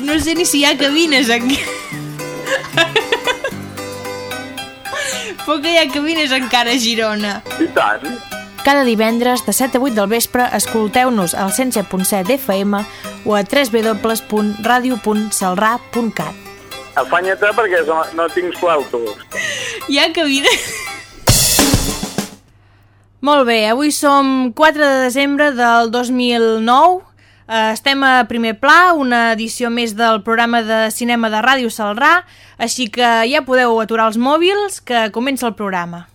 no sé ni si hi ha cabines aquí. Però que hi ha cabines encara a Girona. I tant. Cada divendres de 7 a 8 del vespre escolteu-nos al 107.7 d'FM o a www.radio.salrà.cat. Afanya-te perquè no, no tinc flautos. Hi ha cabines... Molt bé, avui som 4 de desembre del 2009. Eh, estem a primer pla, una edició més del programa de cinema de Ràdio Salrà, així que ja podeu aturar els mòbils, que comença el programa.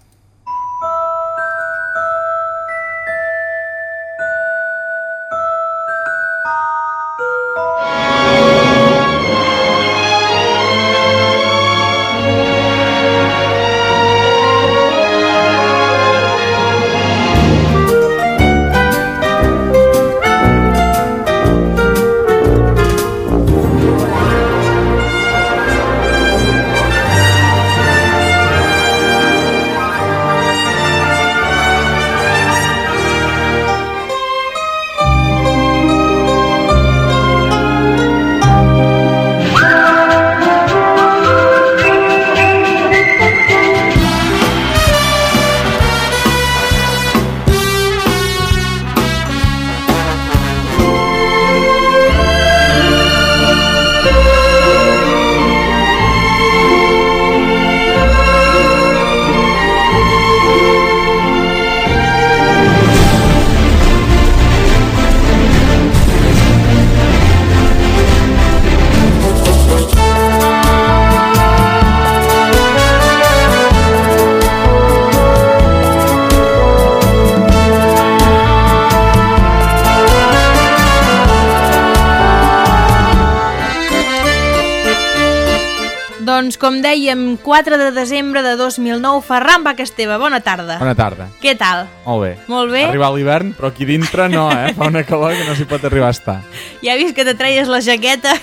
Doncs, com dèiem, 4 de desembre de 2009, Ferran Bacasteva, bona tarda. Bona tarda. Què tal? Molt bé. Molt bé? Ha arribat l'hivern, però aquí dintre no, eh? Fa una calor que no s'hi pot arribar a estar. Ja he vist que te treies la jaqueta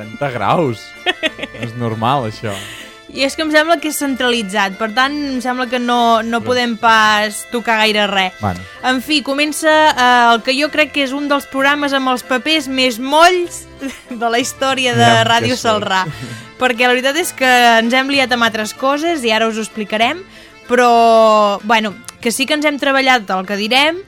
30 graus. No és normal, això. i és que em sembla que és centralitzat, per tant, em sembla que no, no podem pas tocar gaire res. Bueno, En fi, comença eh, el que jo crec que és un dels programes amb els papers més molls de la història de Ja, Ràdio. Salrà. Perquè la veritat és que ens hem liat amb altres coses i ara us ho explicarem, però, bueno, que sí que ens hem treballat el que direm,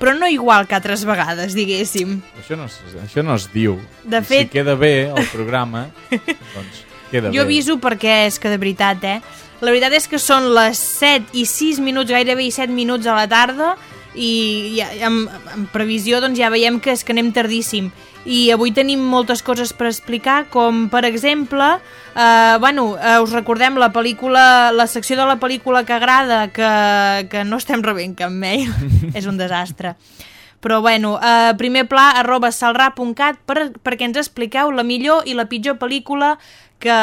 però no igual que altres vegades, diguéssim. això no, es- això no es diu. De I fet- Si queda bé el programa, doncs queda Jo bé. aviso perquè és que de veritat, eh? La veritat és que són les 7 i 6 minuts, gairebé i 7 minuts a la tarda, i ja, amb, amb previsió doncs ja veiem que és que anem tardíssim. I avui tenim moltes coses per explicar, com per exemple, eh, bueno, eh, us recordem la pel·lícula, la secció de la pel·lícula que agrada, que, que no estem rebent cap mail, és un desastre. Però bueno, eh, primer pla arroba salrà.cat per, perquè ens expliqueu la millor i la pitjor pel·lícula que,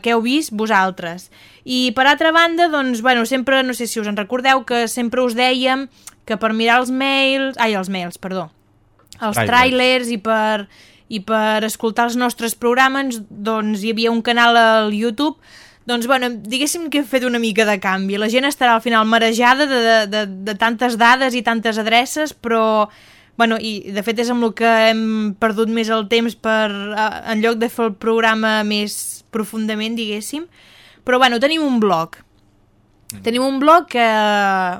que heu vist vosaltres. I per altra banda, doncs, bueno, sempre, no sé si us en recordeu, que sempre us dèiem que per mirar els mails... Ai, els mails, perdó. Els Trailers. trailers i per, i per escoltar els nostres programes, doncs hi havia un canal al YouTube doncs, bueno, diguéssim que he fet una mica de canvi. La gent estarà al final marejada de, de, de, de tantes dades i tantes adreces, però... Bueno, i de fet és amb el que hem perdut més el temps per, en lloc de fer el programa més profundament, diguéssim. Però bueno, tenim un blog. Tenim un blog que,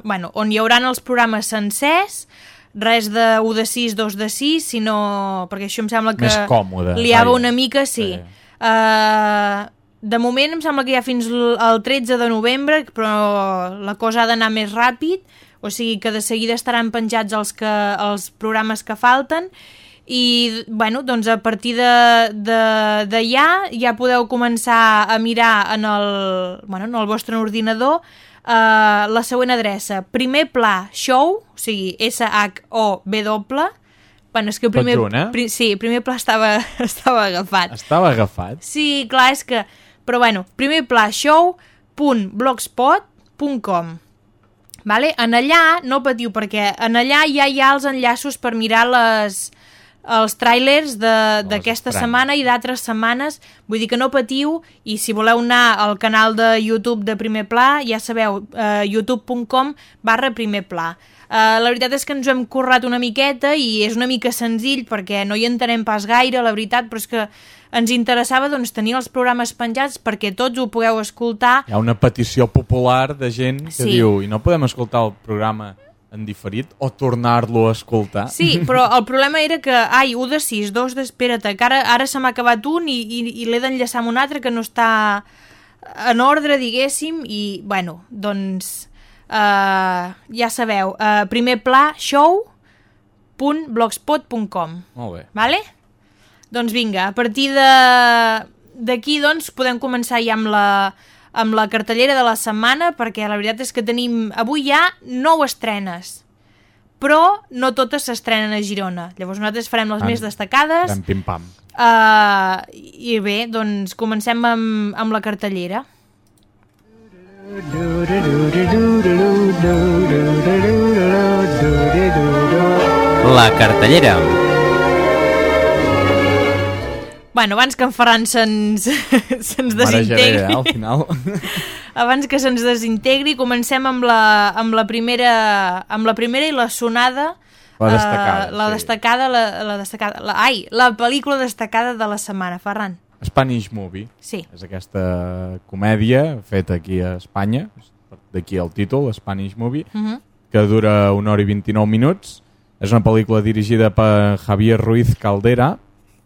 bueno, on hi hauran els programes sencers, res de 1 de 6, 2 de 6, sinó... perquè això em sembla que Més còmode, liava una mica, sí. Sí. Uh, de moment em sembla que ja fins l- al 13 de novembre, però la cosa ha d'anar més ràpid, o sigui que de seguida estaran penjats els, que, els programes que falten, i bueno, doncs a partir de, de, de ja ja podeu començar a mirar en el, bueno, en el vostre ordinador uh, la següent adreça primer pla show o sigui S-H-O-W bueno, és que el primer, junt, eh? pri, sí, primer pla estava, estava agafat Estava agafat. Sí, clar, és que... Però bueno, primer pla show.blogspot.com Vale? En allà, no patiu, perquè en allà ja hi ha els enllaços per mirar les, els tràilers de- d'aquesta setmana i d'altres setmanes. Vull dir que no patiu i si voleu anar al canal de YouTube de Primer Pla, ja sabeu, eh, youtube.com barra Primer Pla. Uh, la veritat és que ens ho hem currat una miqueta i és una mica senzill perquè no hi entenem pas gaire, la veritat, però és que ens interessava doncs, tenir els programes penjats perquè tots ho pugueu escoltar Hi ha una petició popular de gent que Sí. diu i no podem escoltar el programa en diferit o tornar-lo a escoltar. Sí, però el problema era que, ai, 1 de 6, 2 de... Espera't, que ara, ara se m'ha acabat un i, i, i l'he d'enllaçar amb un altre que no està en ordre, diguéssim, i, bueno, doncs, uh, ja sabeu, uh, primer pla show.blogspot.com Molt bé. Vale? Doncs vinga, a partir de d'aquí doncs podem començar ja amb la, amb la cartellera de la setmana perquè la veritat és que tenim avui ja nou estrenes però no totes s'estrenen a Girona llavors nosaltres farem les Ah, més destacades Fem pim-pam. uh, i bé, doncs comencem amb, amb la cartellera La cartellera. Bueno, abans que en Ferran se'ns Marejaré, desintegri eh, al final. abans que se'ns desintegri, comencem amb la, amb la primera amb la primera i la sonada La eh, destacada, la sí. destacada, la, la destacada la, ai, la pel·lícula destacada de la setmana, Ferran Spanish Movie. sí, És aquesta comèdia feta aquí a Espanya, d'aquí el títol, Spanish Movie, uh -huh. que dura una hora i 29 minuts. És una pel·lícula dirigida per Javier Ruiz Caldera,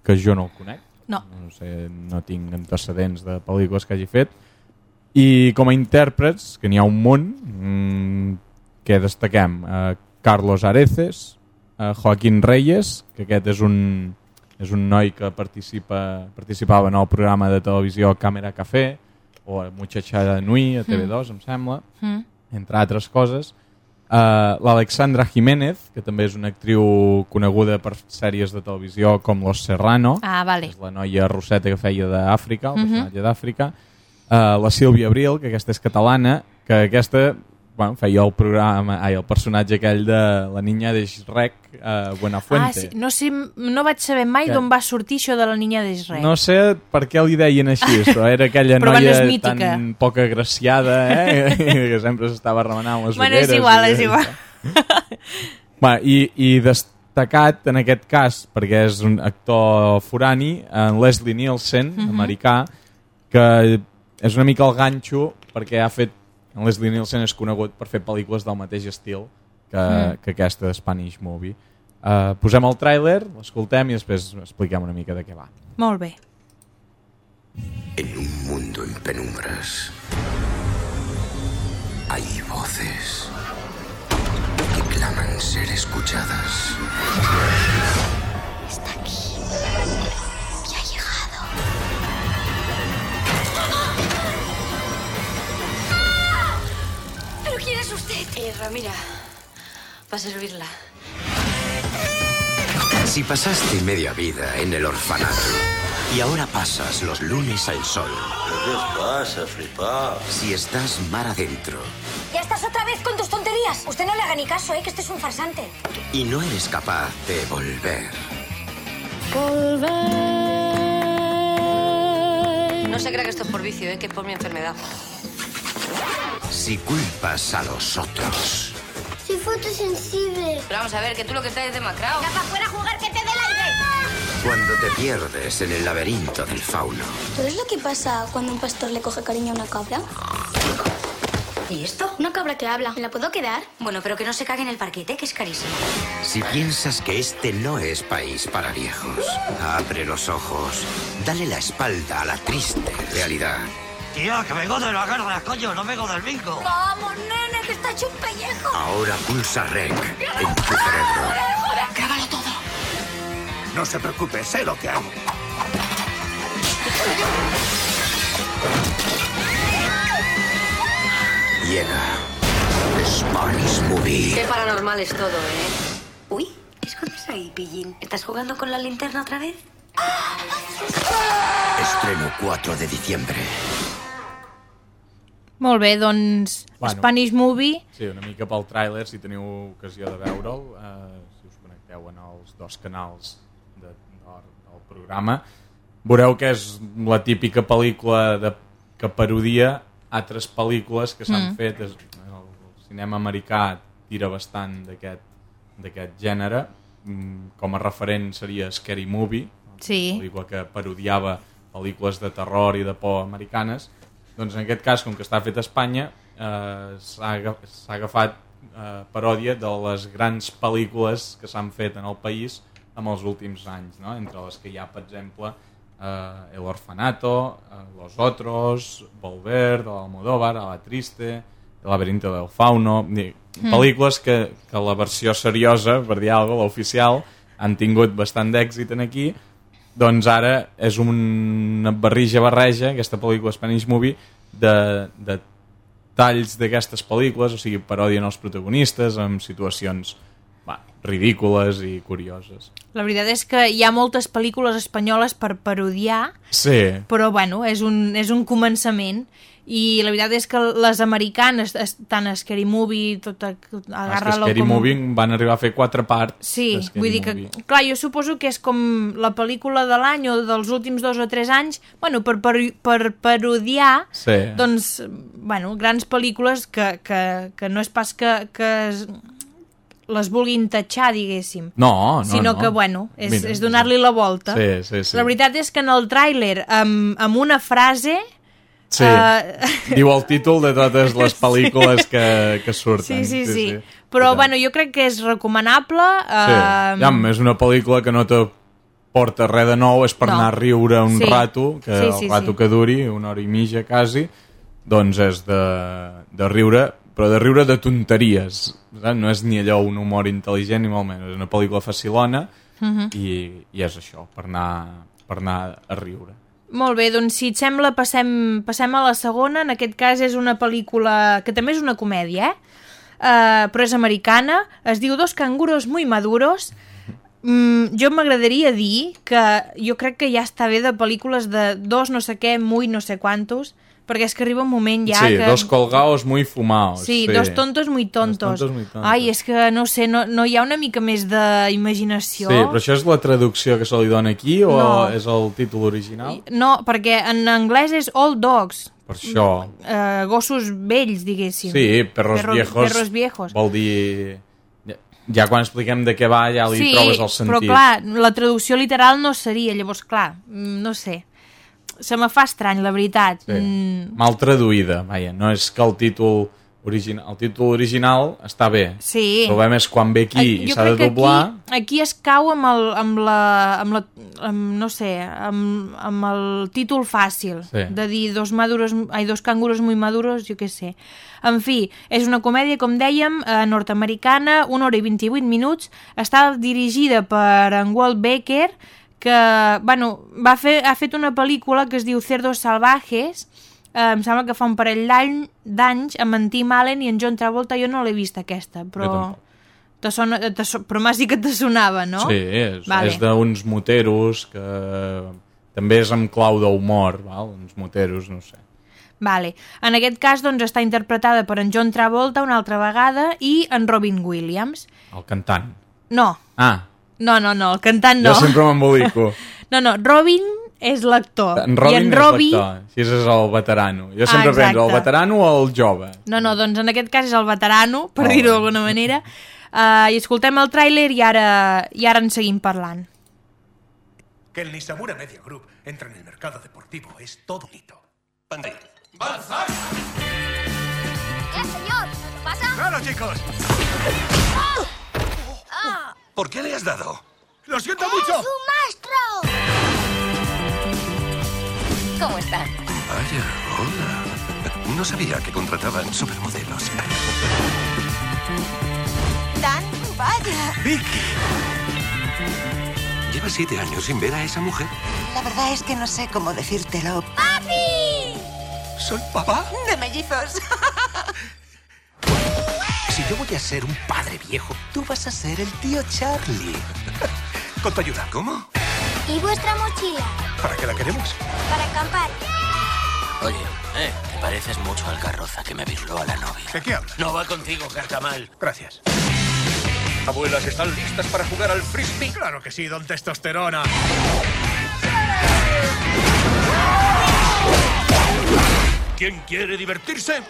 que jo no el conec. No No sé, no tinc antecedents de pel·lícules que hagi fet. I com a intèrprets, que n'hi ha un munt, mmm, que destaquem eh, Carlos Areces, eh, Joaquín Reyes, que aquest és un, és un noi que participa, participava en el programa de televisió Càmera Café, o a Muchachada Nui, a TV2, em sembla, mm. entre altres coses. Uh, L'Alexandra Jiménez, que també és una actriu coneguda per sèries de televisió com Los Serrano, ah, vale és la noia Roseta que feia d'Àfrica, el Mhm. personatge d'Àfrica. Uh, la Sílvia Abril, que aquesta és catalana, que aquesta bueno, feia el programa, ai, el personatge aquell de la niña de Shrek, uh, Buenafuente. ah, sí. no, sé, no vaig saber mai Que- d'on va sortir això de la niña d'Israel No sé per què li deien així, però era aquella Però bueno, noia és mítica. tan poc agraciada, eh? que sempre s'estava remenant les Bueno, és ulleres. igual, i- és igual. Va, i, I destacat en aquest cas, perquè és un actor forani, en Leslie Nielsen, Mhm. americà, que és una mica el ganxo perquè ha fet... En Leslie Nielsen és conegut per fer pel·lícules del mateix estil que, Mm. que aquesta de Spanish Movie. Uh, posem el tràiler, l'escoltem i després expliquem una mica de què va. molt bé En un mundo en penumbras hay voces que claman ser escuchadas. Eh, Ramira, para servirla. Si pasaste media vida en el orfanato y ahora pasas los lunes al sol. ¿Qué pasa, flipado? Si estás mar adentro Ya estás otra vez con tus tonterías. Usted no le haga ni caso, ¿eh? Que este es un farsante. y no eres capaz de volver. No se crea que esto es por vicio, ¿eh? que es por mi enfermedad. Si culpas a los otros. Soy fotosensible. Pero vamos a ver, que tú lo que estás es demacrado. para afuera a jugar que te dé el aire! Cuando te pierdes en el laberinto del fauno. ¿Sabes lo que pasa cuando un pastor le coge cariño a una cabra? ¿Y esto? Una cabra que habla. ¿Me la puedo quedar? Bueno, pero que no se cague en el parquete, que es carísimo. Si piensas que este no es país para viejos, abre los ojos, dale la espalda a la triste realidad. Tío, que vengo de la guerra, coño, no vengo del bingo. ¡Vamos, nene, que está hecho un pellejo! Ahora pulsa REC en tu cerebro. ¡Grábalo todo! No se preocupe, sé lo que hago. Llega Spanish Movie. Qué paranormal es todo, ¿eh? Uy, ¿qué escondes ahí, pillín? ¿Estás jugando con la linterna otra vez? Estreno 4 de diciembre. Molt bé, doncs Bueno. Spanish Movie Sí, una mica pel tràiler, si teniu ocasió de veure'l, eh, si us connecteu en els dos canals del programa, veureu que és la típica pel·lícula de, que parodia altres pel·lícules que s'han Mm. fet. És, el cinema americà tira bastant d'aquest d'aquest gènere. Mm, Com a referent seria Scary Movie, Sí. pel·lícula que parodiava pel·lícules de terror i de por americanes. Doncs en aquest cas, com que està fet a Espanya, eh, s'ha aga- s'ha agafat eh, paròdia de les grans pel·lícules que s'han fet en el país en els últims anys, no? entre les que hi ha, per exemple, eh, El Orfanato, eh, Los Otros, Volver, de l'Almodóvar, la Triste, El laberinto del fauno... Mm. Pel·lícules que, que la versió seriosa, per dir alguna cosa, l'oficial, han tingut bastant d'èxit en aquí, doncs ara és una barrija-barreja, aquesta pel·lícula Spanish Movie, de, de talls d'aquestes pel·lícules, o sigui, parodien els protagonistes amb situacions va, ridícules i curioses. La veritat és que hi ha moltes pel·lícules espanyoles per parodiar, Sí, però bueno, és un, és un començament i la veritat és que les americanes, es- tant Scary Movie, tot a, és que agarra-lo Scary com... Movie van arribar a fer quatre parts Sí, vull dir que, clar, jo suposo que és com la pel·lícula de l'any o dels últims dos o tres anys, bueno, per, per, per parodiar, Sí. doncs, bueno, grans pel·lícules que, que, que no és pas que, que es, les vulguin tatxar, diguéssim. No, no, sinó no. que, bueno, és, Mira, és donar-li la volta. Sí, sí, sí. La veritat és que en el tràiler, amb, amb una frase... Sí, eh, diu el títol de totes les pel·lícules que, que surten. Sí, sí, sí. Però, bueno, jo crec que és recomanable. Sí. Eh, Ja, és una pel·lícula que no te porta res de nou, és per No. anar a riure un Sí. rato, que Sí, el sí, rato sí. que duri, una hora i mitja quasi, doncs és de, de riure, però de riure de tonteries. saps? No és ni allò un humor intel·ligent ni molt menys, és una pel·lícula facilona Mhm. i, i és això, per anar, per anar a riure. Molt bé, doncs si et sembla passem, passem a la segona. En aquest cas és una pel·lícula que també és una comèdia, eh? Uh, però és americana. Es diu Dos canguros muy maduros. Mm, jo m'agradaria dir que jo crec que ja està bé de pel·lícules de dos no sé què, muy no sé quantos, perquè és que arriba un moment ja sí, que... dos colgaos muy fumaos. Sí, dos tontos muy tontos. tontos muy tontos. Ai, és que no sé, no, no hi ha una mica més d'imaginació. Sí, però això és la traducció que se li dona aquí o No. és el títol original? No, perquè en anglès és Old Dogs, Per això. eh, gossos vells, diguéssim. Sí, perros Perro- viejos, perros viejos. vol dir... Ja, quan expliquem de què va ja li sí, trobes el sentit. però clar, la traducció literal no seria, llavors clar, mm, no sé. Se me fa estrany, la veritat. Sí. Mm, Mal traduïda, vaja, no és que el títol original, el títol original està bé. Sí. El problema és quan ve aquí Eh, i s'ha de doblar... Aquí, aquí es cau amb, el, amb la... Amb la amb, no sé, amb, amb el títol fàcil Sí. de dir dos, maduros, ai, dos canguros muy maduros, jo què sé. En fi, és una comèdia, com dèiem, eh, nord-americana, una hora i 28 minuts, està dirigida per en Walt Baker, que, bueno, va fer, ha fet una pel·lícula que es diu Cerdos Salvajes, eh, em sembla que fa un parell d'any- d'anys amb en Tim Allen i en John Travolta, jo no l'he vist aquesta, però... Te sona, te però m'has dit que te sonava, no? Sí, és, Vale. és d'uns moteros que també és amb clau d'humor, val? uns moteros, no sé. Vale. En aquest cas, doncs, està interpretada per en John Travolta una altra vegada i en Robin Williams. El cantant. No, Ah, no, no, no, el cantant no. jo sempre m'embolico. No, no, Robin és l'actor. En Robin I en és Robbie... l'actor, si és el veterano. Jo sempre Ah, penso, el veterano o el jove? No, no, doncs en aquest cas és el veterano, per Molt dir-ho d'alguna manera. Uh, I escoltem el tràiler i ara, i ara en seguim parlant. Que el Nisamura Media Group entre en el mercado deportivo es todo un hito. ¡Eh, señor! ¿Qué pasa? ¡Claro, chicos! ¿Por qué le has dado? ¡Lo siento ¡Es mucho! un maestro! ¿Cómo están? Vaya, hola. No sabía que contrataban supermodelos. Dan, vaya. Vicky. ¿Llevas siete años sin ver a esa mujer? La verdad es que no sé cómo decírtelo. ¡Papi! ¿Soy papá? De mellizos. Si yo voy a ser un padre viejo, tú vas a ser el tío Charlie. Con tu ayuda. ¿Cómo? ¿Y vuestra mochila? ¿Para qué la queremos? Para acampar. Oye, eh, te pareces mucho al carroza que me virló a la novia. ¿De qué hablas? No va contigo, carcamal. Gracias. Abuelas, ¿están listas para jugar al frisbee? Claro que sí, don Testosterona. ¿Quién quiere divertirse?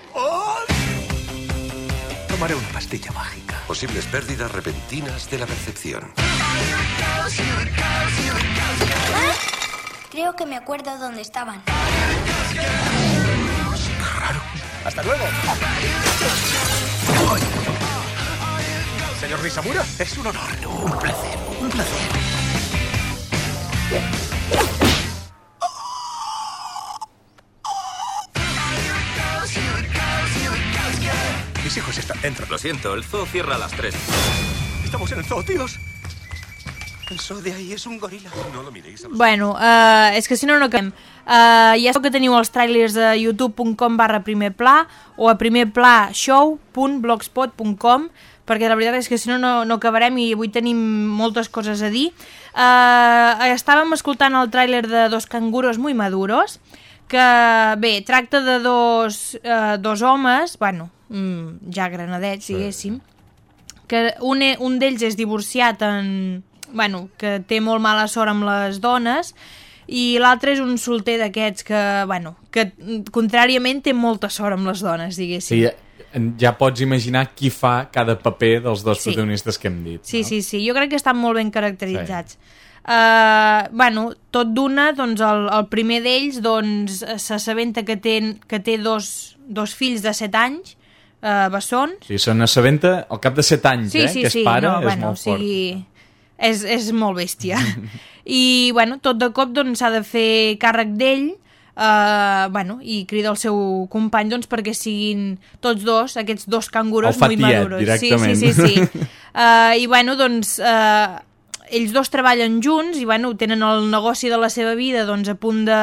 Tomaré una pastilla mágica. Posibles pérdidas repentinas de la percepción. Creo que me acuerdo dónde estaban. Hasta luego. Señor Nisamura, es un honor. Un placer, un placer. Mis hijos están dentro. Lo siento, el zoo cierra a las 3. Estamos en el zoo, tíos. Eso de ahí es un gorila. No lo miréis a Bueno, uh, és que si no no acabem. Uh, ja sabeu que teniu els trailers a youtube.com barra primer pla o a primerplashow.blogspot.com perquè la veritat és que si no, no, no acabarem i avui tenim moltes coses a dir. Uh, estàvem escoltant el tràiler de Dos canguros muy maduros que, bé, tracta de dos, uh, dos homes, bueno, mm, ja granadets, diguéssim, que un, e- un d'ells és divorciat en... Bueno, que té molt mala sort amb les dones i l'altre és un solter d'aquests que, bueno, que mm, contràriament té molta sort amb les dones, diguéssim. Sí, ja, ja pots imaginar qui fa cada paper dels dos Sí. protagonistes que hem dit. Sí, sí, sí, jo crec que estan molt ben caracteritzats. Sí. Uh, bueno, tot d'una, doncs el, el primer d'ells doncs, s'assabenta que té, que té dos, dos fills de 7 anys, uh, bessons, Sí, se n'assabenta al cap de 7 anys, sí, eh? sí, que és sí, pare, no, és bueno, molt o sigui, és, és molt bèstia. I, bueno, tot de cop doncs, s'ha de fer càrrec d'ell Uh, bueno, i crida el seu company doncs, perquè siguin tots dos, aquests dos canguros tiet, maduros. directament. Sí, sí, sí. sí. Uh, I bueno, doncs, uh, ells dos treballen junts i bueno, tenen el negoci de la seva vida doncs, a punt de,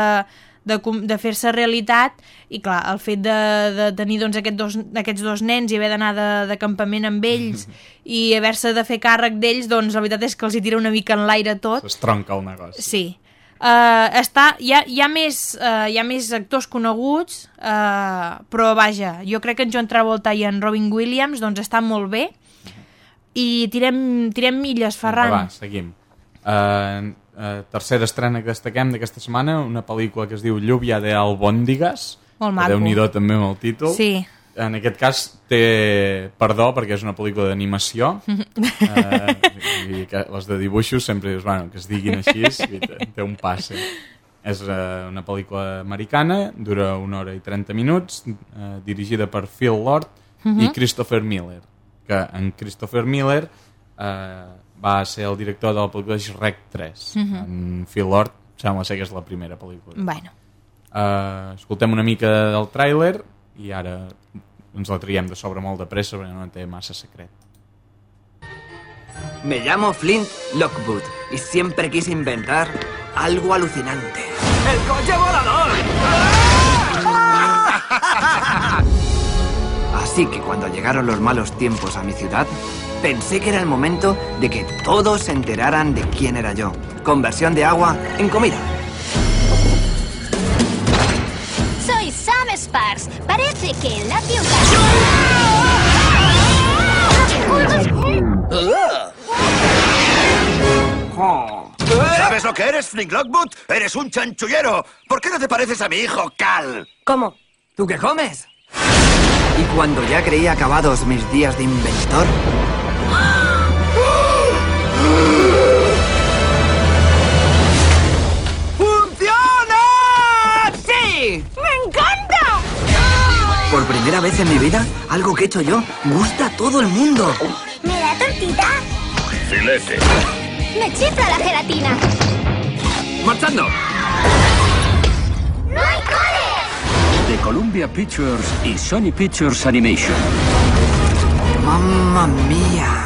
de, de fer-se realitat i clar, el fet de, de tenir doncs, aquest dos, aquests dos nens i haver d'anar de, de campament amb ells i haver-se de fer càrrec d'ells, doncs la veritat és que els hi tira una mica en l'aire tot. Es tronca el negoci. Sí. Uh, està, hi, ha, hi, ha més, uh, hi ha més actors coneguts, uh, però vaja, jo crec que en John Travolta i en Robin Williams doncs estan molt bé i tirem, tirem milles, Ferran. Va, seguim. Uh, uh, tercera estrena que destaquem d'aquesta setmana, una pel·lícula que es diu Lluvia de Albòndigues. Molt maco. Déu-n'hi-do també amb el títol. Sí. En aquest cas té perdó perquè és una pel·lícula d'animació uh, i que les de dibuixos sempre dius, bueno, que es diguin així i té, un passe. És uh, una pel·lícula americana, dura una hora i 30 minuts, uh, dirigida per Phil Lord Mhm. i Christopher Miller, que en Christopher Miller uh, va ser el director de la pel·lícula Shrek 3. Mhm. En Phil Lord sembla ser que és la primera pel·lícula. Bueno. Uh, escoltem una mica del tràiler i ara ens la traiem de sobre molt de pressa perquè no té massa secret. Me llamo Flint Lockwood y siempre quise inventar algo alucinante. ¡El coche volador! Así que cuando llegaron los malos tiempos a mi ciudad, pensé que era el momento de que todos se enteraran de quién era yo. Conversión de agua en comida. Soy Sam Sparks. Parece que en la ciudad... ¿Sabes lo que eres, Flink Lockwood? Eres un chanchullero. ¿Por qué no te pareces a mi hijo, Cal? ¿Cómo? ¿Tú qué comes? Y cuando ya creía acabados mis días de inventor, Por primera vez en mi vida, algo que he hecho yo gusta a todo el mundo. ¿Me da tortita? Filete. Me chifla la gelatina. ¡Marchando! ¡No hay coles! de Columbia Pictures y Sony Pictures Animation. ¡Mamma mía!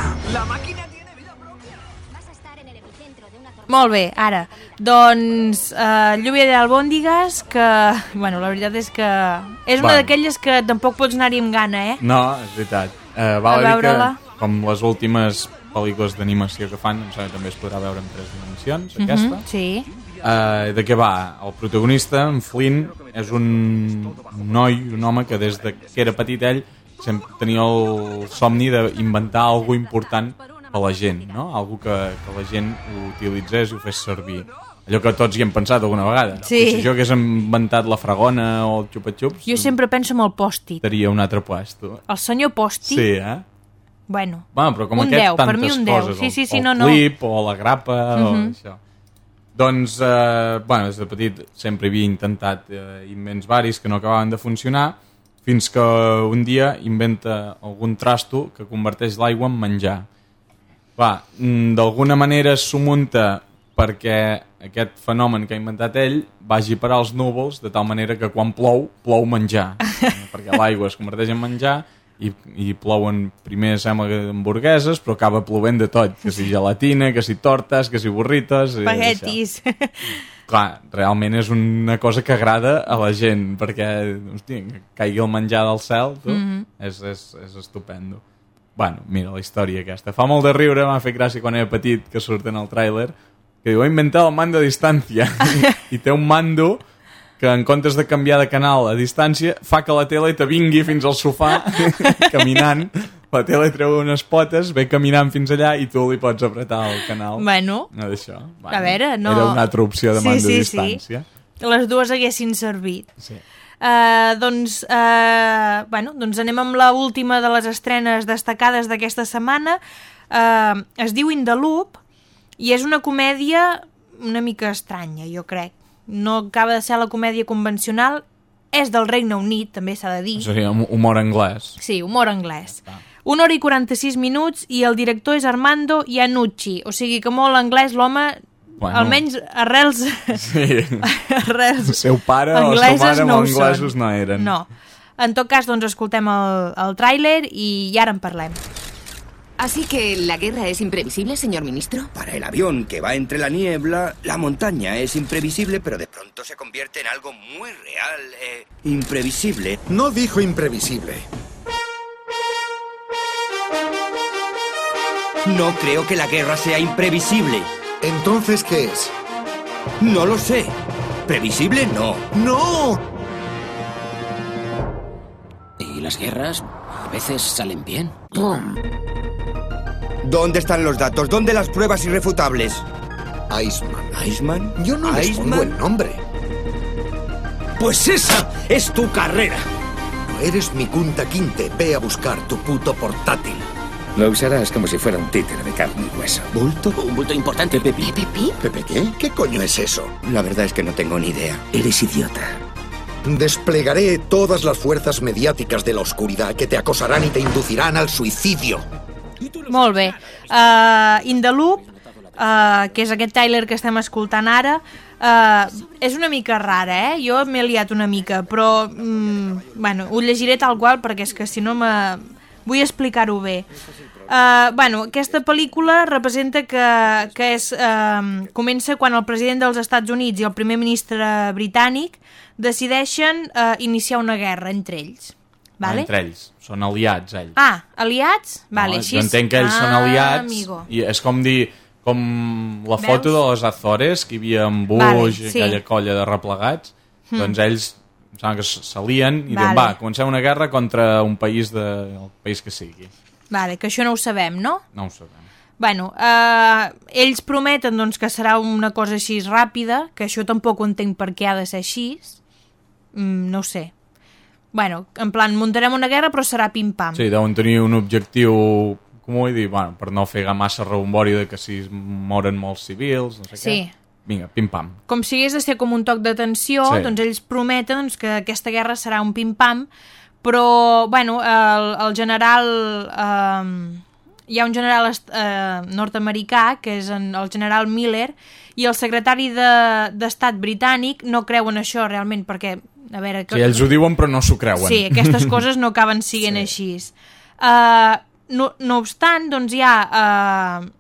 Molt bé, ara, doncs uh, Lluvia de Albòndigues, que, bueno, la veritat és que és una Bueno. d'aquelles que tampoc pots anar-hi amb gana, eh? No, és veritat. Uh, val A a, dir que, com les últimes pel·lícules d'animació que fan, em sembla que també es podrà veure en tres dimensions, Mhm, aquesta. Sí. Uh, de què va? El protagonista, en Flynn, és un noi, un home que des de que era petit ell sempre tenia el somni d'inventar alguna important per la gent, no? Algo que, que la gent ho utilitzés i ho fes servir. Allò que tots hi hem pensat alguna vegada. Sí. Si jo hagués inventat la fragona o el xupa-xups, Jo sempre penso en el pòstit. estaria un altre puesto. El senyor pòstit, Sí, eh? bueno, Bueno, però com un aquest, 10, per mi un 10. coses. Sí, sí, sí, el, no, el no. clip, o la grapa, o Mhm. això. Doncs, eh, bueno, des de petit sempre havia intentat eh, invents varis que no acabaven de funcionar, fins que un dia inventa algun trasto que converteix l'aigua en menjar. Va, mm, d'alguna manera s'ho munta perquè aquest fenomen que ha inventat ell vagi per als núvols de tal manera que quan plou, plou menjar. perquè l'aigua es converteix en menjar i, i plouen primer sembla que hamburgueses però acaba plovent de tot, que si gelatina, que si tortes, que si espaguetis. això. Clar, realment és una cosa que agrada a la gent perquè, hosti, que caigui el menjar del cel tu, Mhm. és, és, és estupendo. Bueno, mira la història aquesta. Fa molt de riure, m'ha fet gràcia quan era petit que surt en el tràiler que diu, he inventat el mando a distància I, i té un mando que en comptes de canviar de canal a distància fa que la tele te vingui fins al sofà caminant la tele treu unes potes, ve caminant fins allà i tu li pots apretar el canal Bueno, no d'això a veure, no... era una altra opció de Sí, mando sí, a distància Sí. Les dues haguessin servit. Sí. Uh, doncs, uh, bueno, doncs anem amb la última de les estrenes destacades d'aquesta setmana. Uh, es diu In the Loop i és una comèdia una mica estranya, jo crec. No acaba de ser la comèdia convencional, és del Regne Unit, també s'ha de dir. seria humor anglès Sí, humor anglès. Una hora i 46 minuts i el director és Armando Iannucci, o sigui que molt anglès l'home, Bueno. almenys arrels... sí. arrels el seu pare o la seva mare no anglesos no eren No. En tot cas, doncs escoltem el, el tràiler i, i ara en parlem. Así que la guerra es imprevisible, señor ministro. Para el avión que va entre la niebla, la montaña es imprevisible, pero de pronto se convierte en algo muy real. eh, imprevisible. No dijo imprevisible. No creo que la guerra sea imprevisible. Entonces, ¿qué es? No lo sé. Previsible no. ¡No! Y las guerras a veces salen bien. ¿Dónde están los datos? ¿Dónde las pruebas irrefutables? Iceman. ¿Iceman? Yo no les pongo el nombre. Pues esa es tu carrera. No eres mi Kunta Quinte. Ve a buscar tu puto portátil. Lo usarás como si fuera un títere de carne y hueso. ¿Bulto? Un bulto importante. Pepe ¿Pepe ¿Pepe qué? ¿Qué coño es eso? La verdad es que no tengo ni idea. Eres idiota. Desplegaré todas las fuerzas mediáticas de la oscuridad que te acosarán y te inducirán al suicidio. Molt bé. Uh, In the Loop, uh, que és aquest tràiler que estem escoltant ara, uh, és una mica rara, eh? Jo m'he liat una mica, però, mm, bueno, ho llegiré tal qual perquè és que si no me... vull explicar-ho bé. Uh, bueno, aquesta pel·lícula representa que, que és, uh, comença quan el president dels Estats Units i el primer ministre britànic decideixen uh, iniciar una guerra entre ells. Vale? entre ells, són aliats ells Ah, aliats? Vale, no, així jo entenc que ells ah, són aliats Amigo. i és com dir com la foto Veus? de les Azores que hi havia en Bush Vale, i sí. aquella colla de replegats Hmm. doncs ells em sembla que s'alien i diuen Vale. va, comencem una guerra contra un país de, el país que sigui Vale, que això no ho sabem, no? no ho sabem Bueno, eh, ells prometen doncs, que serà una cosa així ràpida, que això tampoc ho entenc per què ha de ser així. Mm, no sé. Bueno, en plan, muntarem una guerra però serà pim-pam. sí, deuen tenir un objectiu com ho he dit, bueno, per no fer massa rebombori de que si moren molts civils no sé Sí. què vinga, pim-pam Com si hagués de ser com un toc d'atenció, Sí. doncs ells prometen doncs, que aquesta guerra serà un pim-pam, però, bueno, el, el general... Eh, hi ha un general eh, nord-americà, que és en, el general Miller, i el secretari de- d'Estat de, britànic no creuen això realment, perquè, a veure... sí, ells ho diuen però no s'ho creuen Sí, aquestes coses no acaben siguent sí. així. Uh, no, no obstant, doncs hi ha... Uh,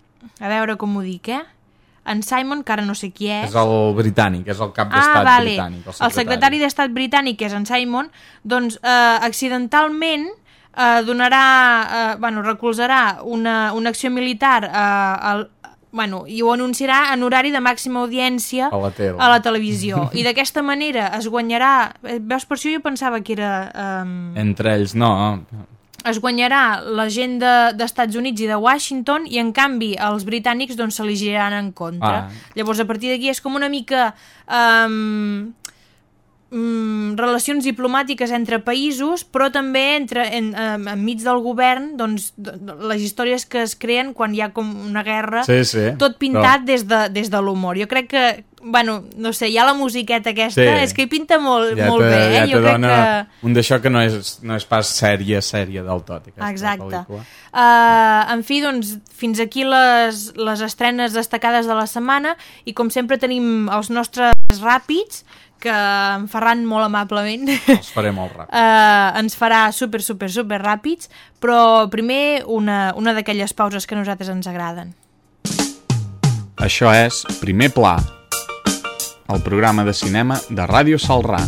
a veure com ho dic, eh? En Simon, que ara no sé qui és. és el britànic, és el cap Ah, d'estat vale. britànic el El secretari d'Estat britànic, que és en Simon, doncs eh, accidentalment eh, donarà, eh, bueno, recolzarà una, una acció militar eh, al, bueno, i ho anunciarà en horari de màxima audiència A la tele. a la televisió. I d'aquesta manera es guanyarà... eh, Veus, per això jo pensava que era... Eh, entre ells no es guanyarà la gent de- d'Estats Units i de Washington i en canvi els britànics doncs se li giraran en contra. Ah. Llavors a partir d'aquí és com una mica um, mm, relacions diplomàtiques entre països, però també entre, en, en, enmig del govern, doncs, les històries que es creen quan hi ha com una guerra, Sí, sí, tot pintat però- des de, des de l'humor. Jo crec que, bueno, no sé, hi ha la musiqueta aquesta, Sí. és que hi pinta molt, Ja molt bé, eh? ja jo crec dona que... un d'això que no és, no és pas sèrie, sèrie del tot, aquesta Exacte. pel·lícula. Uh, en fi, doncs, fins aquí les, les estrenes destacades de la setmana i com sempre tenim els nostres ràpids que en Ferran molt amablement Els faré molt ràpid. uh, ens farà super, super, super ràpids però primer una, una d'aquelles pauses que a nosaltres ens agraden. Això és Primer Pla, el programa de cinema de Ràdio Salrà.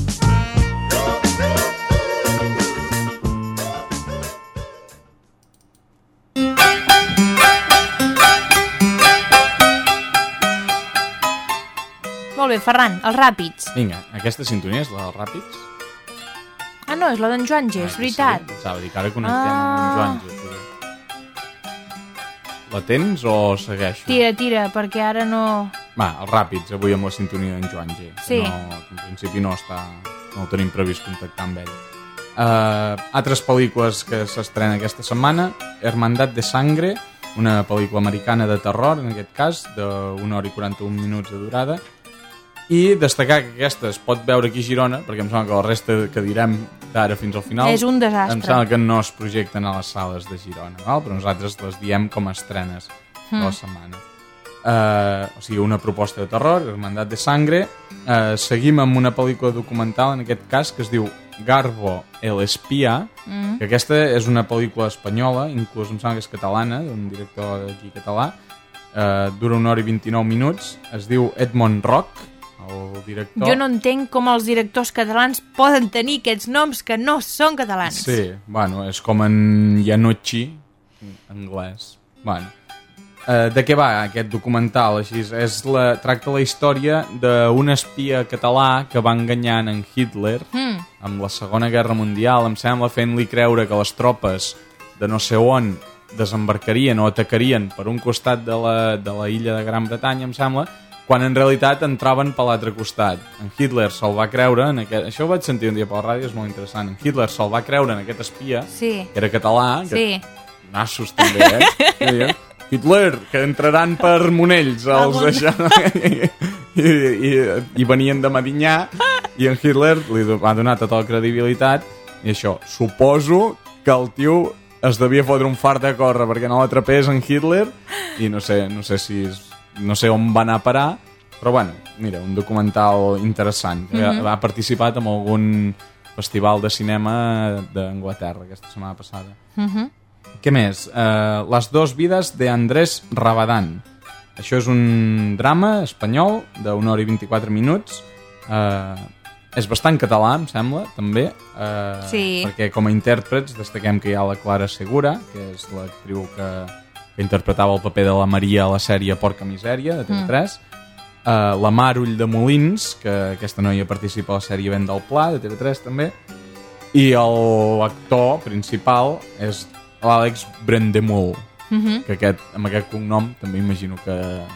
Molt bé, Ferran, els ràpids. Vinga, aquesta sintonia és la dels ràpids? Ah, no, és la d'en Joan G, és veritat. Sí, pensava dir que ara connectem Ah. amb en Joan G. La tens o segueixo? Tira, tira, perquè ara no... Va, els ràpids, avui amb la sintonia d'en Joan G. Sí. No, en principi no està... No tenim previst contactar amb ell. Uh, altres pel·lícules que s'estrenen aquesta setmana Hermandad de Sangre una pel·lícula americana de terror en aquest cas, d'una hora i 41 minuts de durada i destacar que aquesta es pot veure aquí a Girona perquè em sembla que la resta que direm d'ara fins al final És un desastre. em sembla que no es projecten a les sales de Girona val? però nosaltres les diem com a estrenes de la Mm. setmana uh, o sigui, una proposta de terror Hermandat de Sangre uh, seguim amb una pel·lícula documental en aquest cas que es diu Garbo el espía Mm. que aquesta és una pel·lícula espanyola inclús em sembla que és catalana d'un director d'aquí català uh, dura una hora i 29 minuts es diu Edmond Rock el director Jo no entenc com els directors catalans poden tenir aquests noms que no són catalans. Sí, bueno, és com en Yanucci, anglès. Bueno, eh, de què va aquest documental? Així, és la, tracta la història d'un espia català que va enganyant en Hitler Mm. amb la Segona Guerra Mundial, em sembla, fent-li creure que les tropes de no sé on desembarcarien o atacarien per un costat de la, de la illa de Gran Bretanya, em sembla, quan en realitat entraven per l'altre costat. En Hitler se'l va creure, en aquest... això ho vaig sentir un dia per la ràdio, és molt interessant. En Hitler se'l va creure en aquest espia, Sí. que era català, que Sí. nassos també, eh? Deien, Hitler, que entraran per Monells els això. I, i, i venien de Medinyà i en Hitler li va donar tota la credibilitat i això, suposo que el tio es devia fotre un fart de córrer perquè no l'atrapés en Hitler i no sé, no sé si és, no sé on va anar a parar però bueno, mira, un documental interessant mm. -hmm. ha participat en algun festival de cinema d'Anglaterra aquesta setmana passada Mhm. què més? Uh, Les dos vides de Andrés Rabadán. Això és un drama espanyol d'una hora i 24 minuts. Uh, és bastant català, em sembla, també. Uh, Sí. Perquè com a intèrprets destaquem que hi ha la Clara Segura, que és l'actriu que, que interpretava el paper de la Maria a la sèrie Porca Misèria, de TV3. Uh, la Mar Ull de Molins, que aquesta noia participa a la sèrie Vent del Pla, de TV3 també. I l'actor principal és l'Àlex Brendemol, Mhm. que aquest, amb aquest cognom també imagino que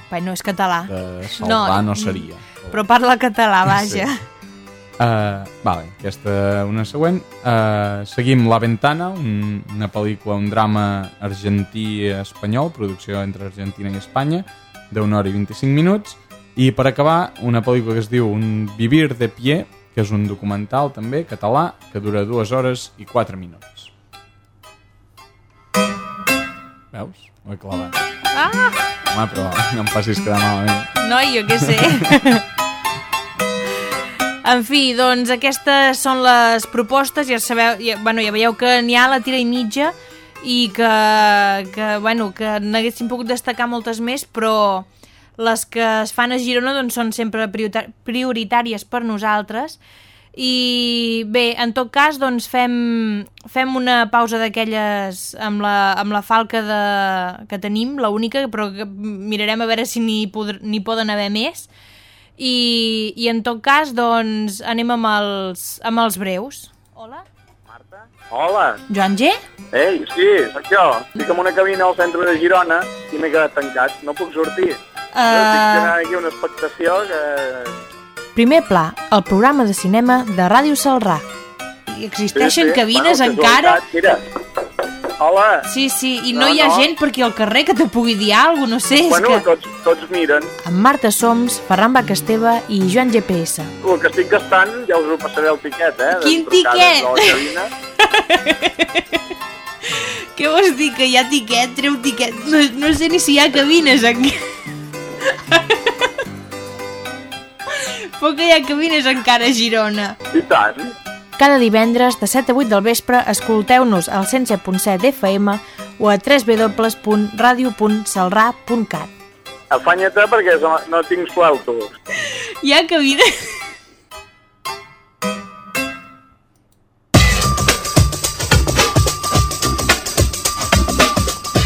Bueno, és català. de Salvà no, no seria. Però parla català, vaja. Sí. Uh, vale, aquesta una següent. Uh, seguim La Ventana, un, una pel·lícula, un drama argentí-espanyol, producció entre Argentina i Espanya, d'una hora i 25 minuts. I per acabar, una pel·lícula que es diu Un vivir de pie, que és un documental també, català, que dura dues hores i 4 minuts. Veus? Ho he clavat. Ah! Home, però no em facis quedar malament. No, jo què sé. en fi, doncs aquestes són les propostes, ja sabeu, ja, bueno, ja veieu que n'hi ha la tira i mitja i que, que, bueno, que n'haguéssim pogut destacar moltes més, però les que es fan a Girona doncs, són sempre prioritàries per nosaltres. I bé, en tot cas doncs fem, fem una pausa d'aquelles amb, la, amb la falca de, que tenim, la única, però que mirarem a veure si n'hi poden haver més i, i en tot cas doncs anem amb els, amb els breus Hola? Marta? Hola. Joan G? Ei, sí, sóc jo. Estic en una cabina al centre de Girona i m'he quedat tancat. No puc sortir. Uh... Estic fent aquí una expectació que... Primer pla, el programa de cinema de Ràdio Salrà. Existeixen cabines bueno, encara? Mira. Hola. Sí, sí, i no, No, hi ha no. gent per aquí al carrer que te pugui dir alguna cosa, no sé, Bueno, que... tots, tots miren. Amb Marta Soms, Ferran Bacasteva i Joan GPS. El que estic gastant ja us ho passaré el tiquet, eh? Quin tiquet? Què vols dir, que hi ha tiquet, treu tiquet? No, no sé ni si hi ha cabines aquí. Però que hi ha cabines encara a Girona. I tant. Cada divendres de 7 a 8 del vespre escolteu-nos al 107.7 d'FM o a www.radio.salrà.cat. Afanya't perquè no, tinc flautos. Hi ha cabines...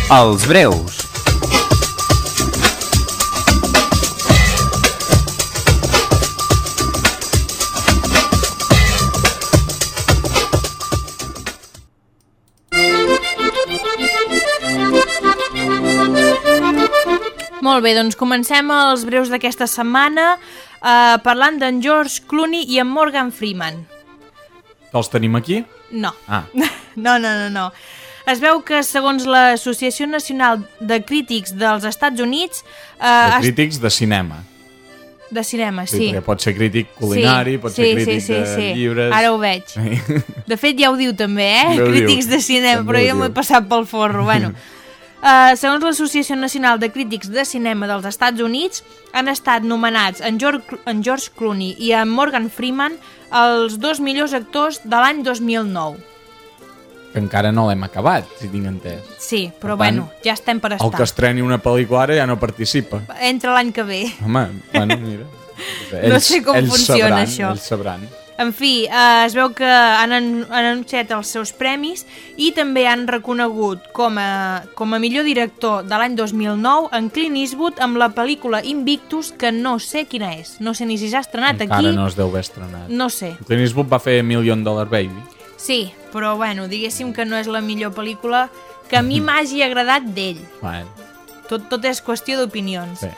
Els breus. Molt bé, doncs comencem els breus d'aquesta setmana eh, parlant d'en George Clooney i en Morgan Freeman. Els tenim aquí? No. Ah. No, no, no, no. Es veu que, segons l'Associació Nacional de Crítics dels Estats Units... Eh, De crítics de cinema. de cinema, Sí. sí. Perquè pot ser crític culinari, Sí, pot sí, ser sí, crític sí, de sí. llibres... Ara ho veig. Sí. De fet, ja ho diu també, eh? Ja Crítics diu. de cinema, També però jo m'ho he diu. passat pel forro. Bueno, uh, segons l'Associació Nacional de Crítics de Cinema dels Estats Units, han estat nomenats en George, en George Clooney i en Morgan Freeman els dos millors actors de l'any 2009. Que encara no l'hem acabat, si tinc entès. Sí, però Per tant, bueno, ja estem per El que estar. estreni una pel·lícula ara ja no participa. Entre l'any que ve. Home, bueno, mira. No sé com ells funciona sabran, això. Ells sabran. En fi, eh, es veu que han, an- han anunciat els seus premis i també han reconegut com a, com a millor director de l'any 2009 en Clint Eastwood amb la pel·lícula Invictus, que no sé quina és. No sé ni si s'ha estrenat Encara aquí. no es deu haver estrenat. No sé. Clint Eastwood va fer Million Dollar Baby. Sí, però bueno, diguéssim que no és la millor pel·lícula que a mi m'hagi agradat d'ell. Bueno, Tot, tot és qüestió d'opinions. sí.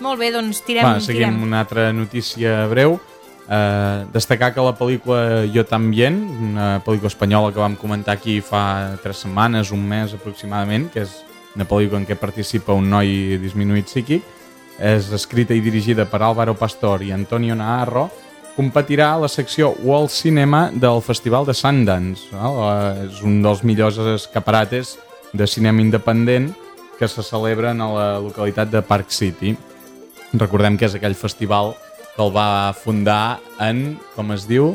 Molt bé, doncs tirem, Va, seguim tirem. una altra notícia breu. Uh, destacar que la pel·lícula Yo Tambien, una pel·lícula espanyola que vam comentar aquí fa tres setmanes, un mes aproximadament, que és una pel·lícula en què participa un noi disminuït psíquic, és escrita i dirigida per Álvaro Pastor i Antonio Naharro, competirà a la secció World Cinema del Festival de Sundance. No? Eh, És un dels millors escaparates de cinema independent que se celebren a la localitat de Park City. Recordem que és aquell festival que el va fundar en, com es diu?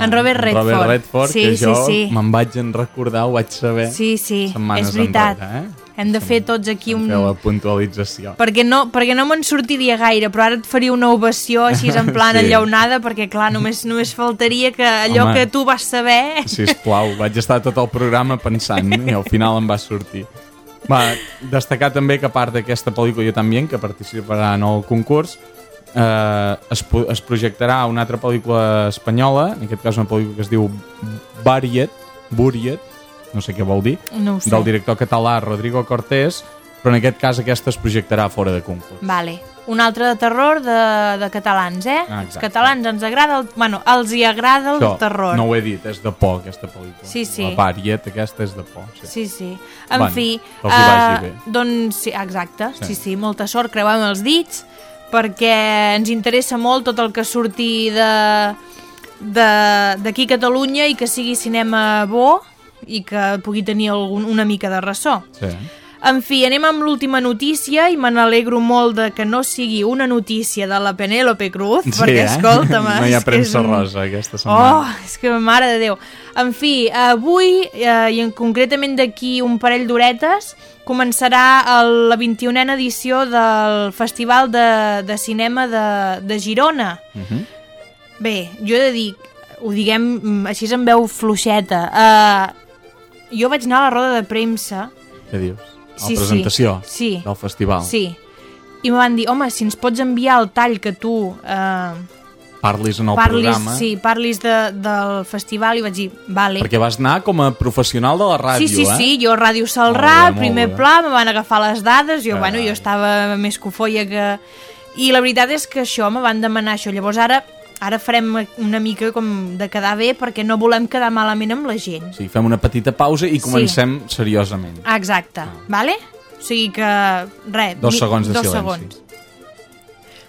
En Robert Redford. Robert Redford, Sí, que sí, jo sí. me'n vaig en recordar, ho vaig saber Sí, sí, setmanes és veritat. enrere. Eh? Hem de fer tots aquí un... Fer la puntualització. Perquè no, perquè no me'n sortiria gaire, però ara et faria una ovació així en plan Sí. sí. enllaunada, perquè clar, només, només faltaria que allò Home. que tu vas saber... Sisplau, vaig estar tot el programa pensant i al final em va sortir. Va, destacar també que a part d'aquesta pel·lícula jo també, que participarà en el concurs, eh, es, es projectarà una altra pel·lícula espanyola, en aquest cas una pel·lícula que es diu Buried, Buried, no sé què vol dir, No del director català Rodrigo Cortés, però en aquest cas aquesta es projectarà fora de concurs. Vale. Un altre de terror de, de catalans, eh? Ah, Els catalans ens agrada el... Bueno, els hi agrada el Això, terror. no ho he dit, és de por aquesta pel·lícula. Sí, sí. La Buried aquesta és de por. Sí. Sí, sí. En Bueno, fi... que els hi vagi bé. Doncs, sí, exacte. Sí. sí, sí, molta sort, creuem els dits, perquè ens interessa molt tot el que surti de de- d'aquí a Catalunya i que sigui cinema bo i que pugui tenir algun, una mica de ressò. Sí. En fi, anem amb l'última notícia i me n'alegro molt de que no sigui una notícia de la Penélope Cruz, Sí, perquè, eh? escolta'm... No hi ha és que és premsa un- rosa aquesta setmana. Oh, és que mare de Déu. En fi, avui, eh, i en concretament d'aquí un parell d'horetes, començarà el, la 21a edició del Festival de, de Cinema de, de Girona. Uh -huh. Bé, jo he de dir, ho diguem així en veu fluixeta, uh, jo vaig anar a la roda de premsa Què dius? A la Sí, presentació Sí. del festival. Sí. I me van dir, home, si ens pots enviar el tall que tu... Eh, parlis en el parlis, programa. sí, parlis de, del festival i vaig dir, vale. Perquè vas anar com a professional de la ràdio, sí, sí, eh? sí, jo Ràdio Salrà, bé, primer bé. pla, me van agafar les dades, jo, Carai. bueno, jo estava més cofoia que... I la veritat és que això, me van demanar això. Llavors ara ara farem una mica com de quedar bé perquè no volem quedar malament amb la gent. Sí, fem una petita pausa i comencem sí. seriosament. Exacte, vale? O sigui que, res... Dos segons de dos silenci. Segons.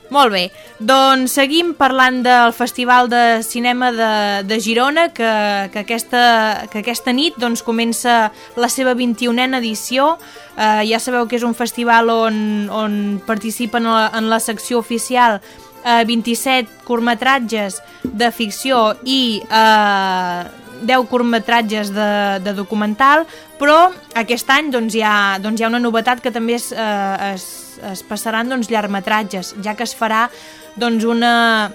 Molt bé, doncs seguim parlant del Festival de Cinema de, de Girona, que, que, aquesta, que aquesta nit doncs, comença la seva 21a edició. Eh, ja sabeu que és un festival on, on participen en la, en la secció oficial eh, 27 curtmetratges de ficció i eh, 10 curtmetratges de, de documental, però aquest any doncs, hi, ha, doncs, hi ha una novetat que també es, eh, es, es passaran doncs, llargmetratges, ja que es farà doncs, una,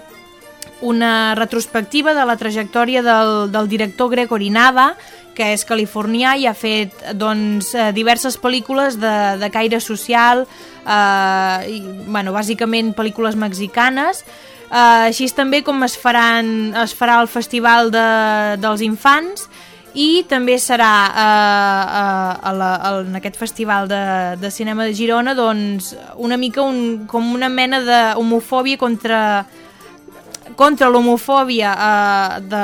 una retrospectiva de la trajectòria del, del director Gregory Nava, que és californià i ha fet doncs, eh, diverses pel·lícules de, de caire social, eh, i, bueno, bàsicament pel·lícules mexicanes, Uh, així també com es, faran, es farà el Festival de, dels Infants i també serà uh, uh, a la, a, en aquest festival de, de cinema de Girona doncs, una mica un, com una mena d'homofòbia contra contra l'homofòbia uh, de...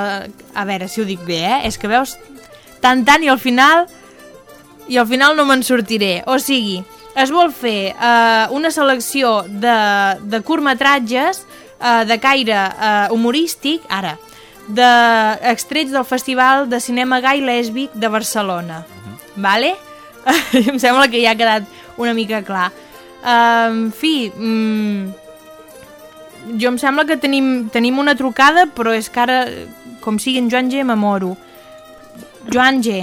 a veure si ho dic bé, eh? és que veus tant tant i al final i al final no me'n sortiré o sigui, es vol fer uh, una selecció de, de curtmetratges uh, de caire uh, humorístic, ara, de extrets del Festival de Cinema Gai Lèsbic de Barcelona. Vale? em sembla que ja ha quedat una mica clar. Uh, en fi, mm, jo em sembla que tenim, tenim una trucada, però és que ara, com sigui en Joan G, m'amoro. Joan G.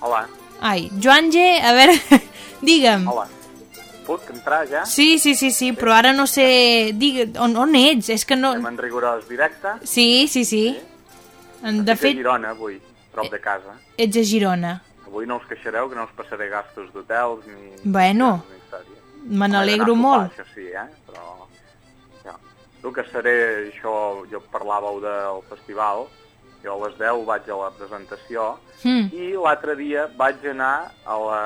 Hola. Ai, Joan G, a veure, digue'm. Hola. Puc entrar ja? Sí, sí, sí, sí, però ara no sé... Digue, on, on ets? És que no... Estem en rigorós directe. Sí, sí, sí. En- De Estic a fet, Girona, avui, prop de casa. ets a Girona. Avui no us queixareu que no us passaré gastos d'hotels ni... Bueno, ni me n'alegro molt. Això sí, eh? Però... Ja. El que seré, això, jo parlàveu del festival, jo a les 10 vaig a la presentació Mm. i l'altre dia vaig anar a la,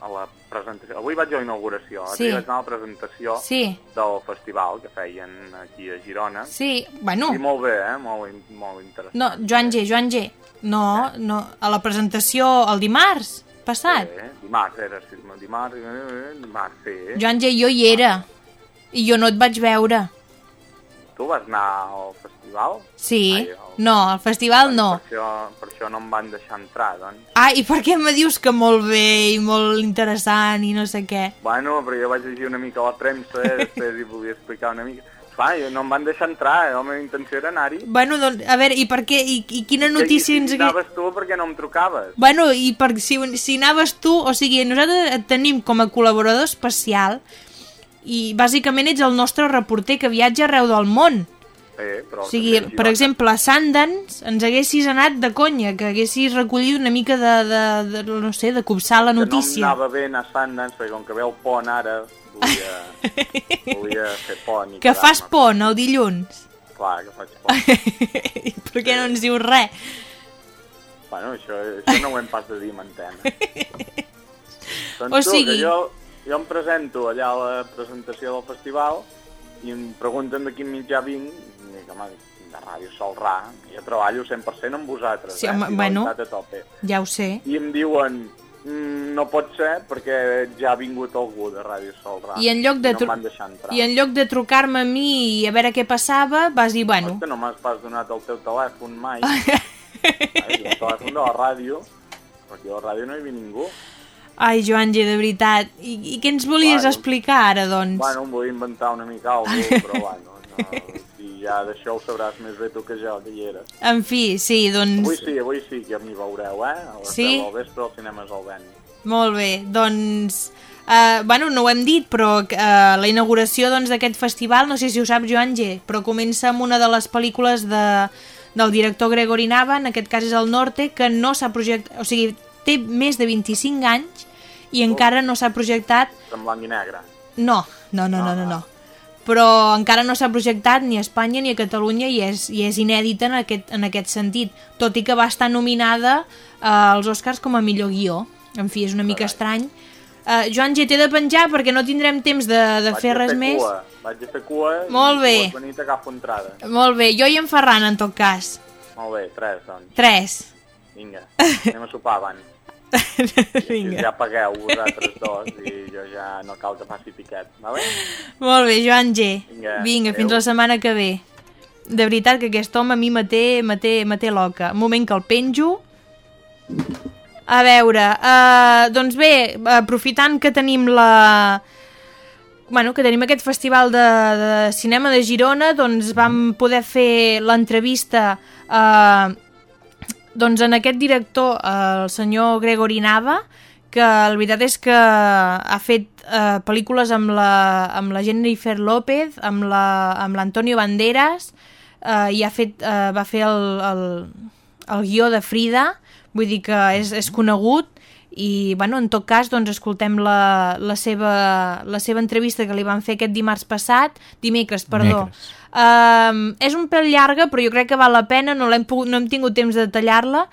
a la presentació. Avui vaig a la inauguració, l'altre Sí. vaig anar a la presentació Sí. del festival que feien aquí a Girona. Sí, bueno... I molt bé, eh? Molt, molt interessant. No, Joan G, Joan G. No, no, a la presentació el dimarts passat. Eh? Dimarts era, sí, dimarts, eh, dimarts, sí. Joan G, jo hi era. I jo no et vaig veure. Tu vas anar al festival? Sí. Ai, el- No, al festival no. Per això, per això no em van deixar entrar, doncs. Ah, i per què me dius que molt bé i molt interessant i no sé què? Bueno, però jo vaig llegir una mica la premsa i després hi volia explicar una mica. Clar, jo no em van deixar entrar, eh? la meva intenció era anar-hi. Bueno, doncs, a veure, i per què? I, i quina notícia I, ens... si anaves tu, perquè no em trucaves? Bueno, i per, si, si anaves tu, o sigui, nosaltres et tenim com a col·laborador especial i bàsicament ets el nostre reporter que viatja arreu del món. Eh, però O sigui, per Girona. exemple, a Sundance ens haguessis anat de conya, que haguessis recollit una mica de, de, de no sé, de copsar la Que notícia. no em anava bé anar a Sundance, perquè com que ve el pont ara, volia, volia fer pont. I Que fas pont el dilluns. Clar, que faig pont. Per què no ens dius res? Bueno, això, això no ho hem pas de dir en antena. doncs O tu, sigui- que jo, jo em presento allà a la presentació del festival i em pregunten de quin mitjà vinc, i dic, home, de Ràdio Solrà, jo treballo 100% amb vosaltres, Sí, eh? home, bueno. Fidelitat a tope. Ja ho sé. I em diuen, mm, no pot ser perquè ja ha vingut algú de Ràdio Solrà. I en lloc de, no tru-. I en lloc de trucar-me a mi i a veure què passava, vas dir, bueno, Hosta, no m'has pas donat el teu telèfon mai. Ai, el telèfon de la ràdio, perquè a la ràdio no hi havia ningú. ai, Joan G, de veritat, i, i què ens volies Bueno. explicar ara, doncs? Bueno, em volia inventar una mica alguna cosa, però bueno, no, ja d'això ho sabràs més bé tu que jo, que hi eres. En fi, sí, doncs... Avui sí, avui sí que m'hi veureu, eh? A les Sí? 10 del vespre al cinema Salveni. Molt bé, doncs... Uh, bueno, no ho hem dit, però uh, la inauguració doncs, d'aquest festival, no sé si ho saps, Joan G, però comença amb una de les pel·lícules de, del director Gregory Nava, en aquest cas és el Norte, que no s'ha projectat... O sigui, té més de 25 anys i encara no s'ha projectat En blanc i negre. No, no, no, no, no, no. Però encara no s'ha projectat ni a Espanya ni a Catalunya i és, i és inèdita en aquest, en aquest sentit, tot i que va estar nominada eh, als Oscars com a millor guió. En fi, és una mica estrany. Uh, Joan G, t'he de penjar perquè no tindrem temps de, de fer res més. Cua. Vaig a fer cua Molt bé. i venir a cap entrada. Molt bé, jo i en Ferran, en tot cas. Molt bé, tres, doncs. Tres. Vinga, anem a sopar abans. Vinga. Ja pagueu vosaltres dos i jo ja no cal que faci piquet, vale? Molt bé, Joan G. Vinga, Vinga fins la setmana que ve. De veritat que aquest home a mi me té, me té, me té loca. Un moment que el penjo. A veure, uh, doncs bé, aprofitant que tenim la... Bueno, que tenim aquest festival de, de cinema de Girona, doncs vam poder fer l'entrevista eh, doncs en aquest director, el senyor Gregory Nava, que la veritat és que ha fet eh, pel·lícules amb la, amb la Jennifer López, amb la- amb l'Antonio la, Banderas, eh, i ha fet, eh, va fer el, el, el guió de Frida, vull dir que és, és conegut, i bueno, en tot cas doncs escoltem la, la, seva, la seva entrevista que li van fer aquest dimarts passat, dimecres, perdó. Dimecres. Um, és un pèl llarga, però jo crec que val la pena, no, l'hem pogut, no hem tingut temps de tallar-la,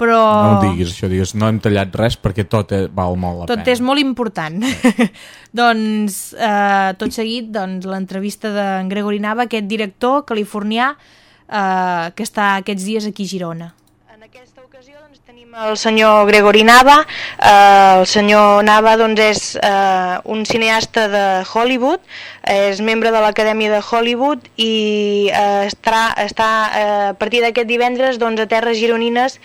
però No ho diguis, això, digues, no hem tallat res perquè tot eh, val molt la tot pena. és molt important. doncs, eh, tot seguit, doncs, l'entrevista d'en Gregory Nava, aquest director californià eh, que està aquests dies aquí a Girona. El senyor Gregory Nava, eh, el senyor Nava doncs, és eh, un cineasta de Hollywood, és membre de l'Acadèmia de Hollywood i eh, estarà, està eh, a partir d'aquest divendres doncs, a Terres Gironines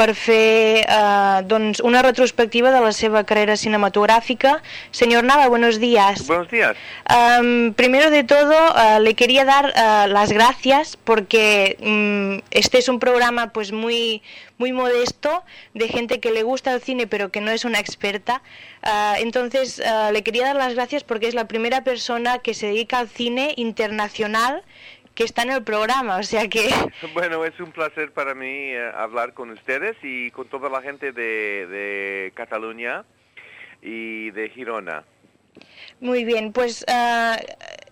per fer eh, doncs, una retrospectiva de la seva carrera cinematográfica. Señor Nava, buenos días. Buenos días. Um, primero de todo, uh, le quería dar uh, las gracias porque um, este es un programa pues muy muy modesto de gente que le gusta el cine pero que no es una experta. Uh, entonces uh, le quería dar las gracias porque es la primera persona que se dedica al cine internacional que está en el programa, o sea que Bueno, es un placer para mí eh, hablar con ustedes y con toda la gente de, de Cataluña y de Girona. Muy bien, pues ah,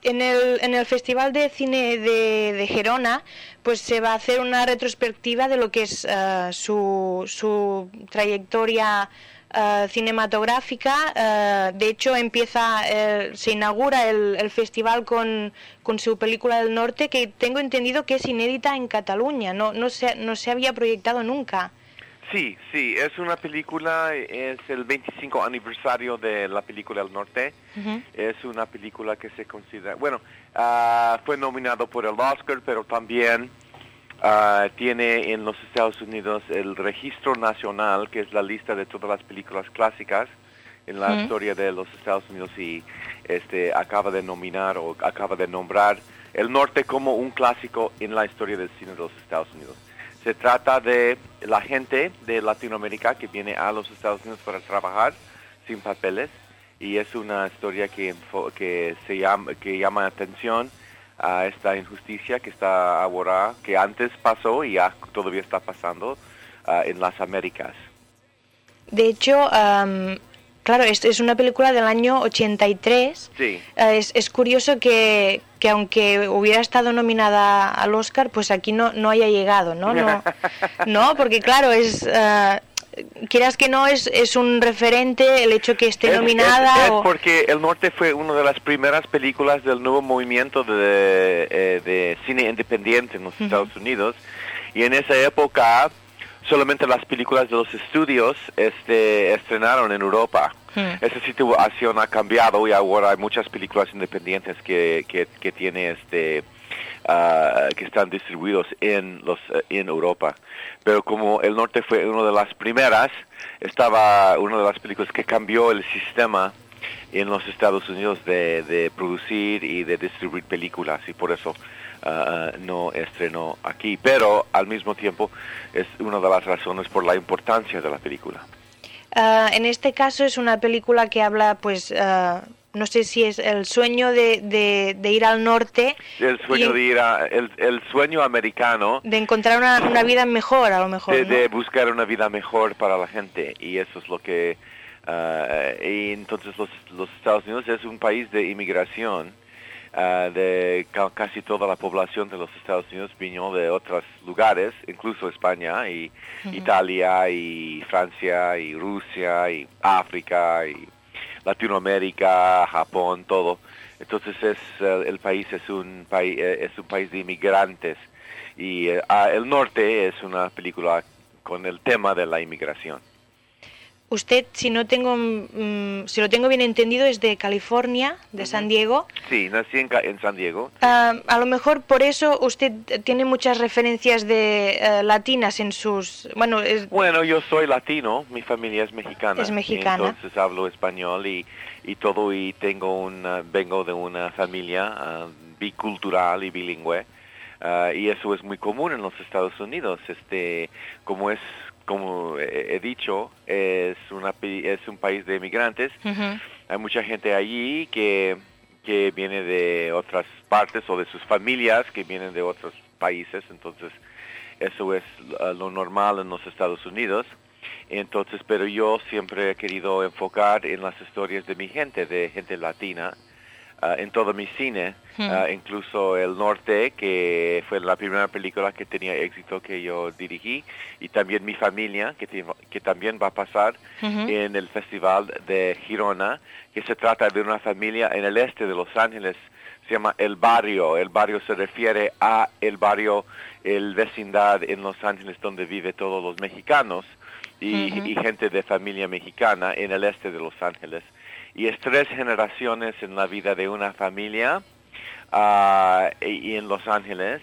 en, el, en el Festival de Cine de, de Gerona pues se va a hacer una retrospectiva de lo que es ah, su, su trayectoria ah, cinematográfica. Ah, de hecho, empieza, eh, se inaugura el, el festival con, con su película del norte, que tengo entendido que es inédita en Cataluña, no, no, se, no se había proyectado nunca. Sí, sí, es una película, es el 25 aniversario de la película El Norte. Es una película que se considera, bueno, ah, fue nominado por el Oscar, pero también ah, tiene en los Estados Unidos el registro nacional, que es la lista de todas las películas clásicas en la historia de los Estados Unidos y este acaba de nominar o acaba de nombrar El Norte como un clásico en la historia del cine de los Estados Unidos. Se trata de la gente de Latinoamérica que viene a los Estados Unidos para trabajar sin papeles y es una historia que, que, se llama, que llama atención a esta injusticia que está ahora, que antes pasó y ya todavía está pasando ah, en las Américas. De hecho, am, claro, es, es una película del año 83. Sí. Eh, Es, es curioso que, que aunque hubiera estado nominada al Oscar, pues aquí no, no haya llegado, ¿no? No, no porque claro, es... eh, quieras que no, es, es un referente el hecho que esté Es- nominada es- es o... porque El Norte fue una de las primeras películas del nuevo movimiento de, eh, de cine independiente en los Estados Unidos y en esa época solamente las películas de los estudios este, estrenaron en Europa. Esa situación ha cambiado y ahora hay muchas películas independientes que, que, que tiene este ah, que están distribuidos en los eh, en Europa. Pero como El Norte fue una de las primeras, estaba una de las películas que cambió el sistema en los Estados Unidos de, de producir y de distribuir películas y por eso ah, no estrenó aquí. Pero al mismo tiempo es una de las razones por la importancia de la película. Ah, en este caso es una película que habla, pues, no sé si es el sueño de, de- de ir al norte, El sueño Y- de ir a, el, el sueño americano de encontrar una, una vida mejor, a lo mejor. de, ¿no? de buscar una vida mejor para la gente y eso es lo que ah, y entonces los, los Estados Unidos es un país de inmigración ah, de ca- casi toda la población de los Estados Unidos vino de otros lugares, incluso España y. Italia y Francia y Rusia y África y Latinoamérica, Japón, todo. Entonces es eh, el país es un país es un país de inmigrantes y eh, ah, el norte es una película con el tema de la inmigración. Usted, si no tengo, mm, si lo tengo bien entendido, es de California, de San Diego. Sí, nací en, San Diego. Ah, a lo mejor por eso usted tiene muchas referencias de eh, latinas en sus, bueno, es- Bueno, yo soy latino, mi familia es mexicana. Es mexicana. Entonces hablo español y, y todo y tengo una, vengo de una familia ah, bicultural y bilingüe. ah, y eso es muy común en los Estados Unidos. Este, como es, como he dicho, es una es un país de inmigrantes. Hay mucha gente allí que, que viene de otras partes o de sus familias que vienen de otros países. Entonces, eso es lo normal en los Estados Unidos. Entonces, pero yo siempre he querido enfocar en las historias de mi gente, de gente latina, ah, en todo mi cine, Hmm. ah, incluso El Norte, que fue la primera película que tenía éxito que yo dirigí, y también Mi Familia, que, ti- que también va a pasar en el Festival de Girona, que se trata de una familia en el este de Los Ángeles, se llama El Barrio. El barrio se refiere a el barrio, el vecindad en Los Ángeles donde vive todos los mexicanos y gente de familia mexicana en el este de Los Ángeles. Y es tres generaciones en la vida de una familia ah, y, y en Los Ángeles.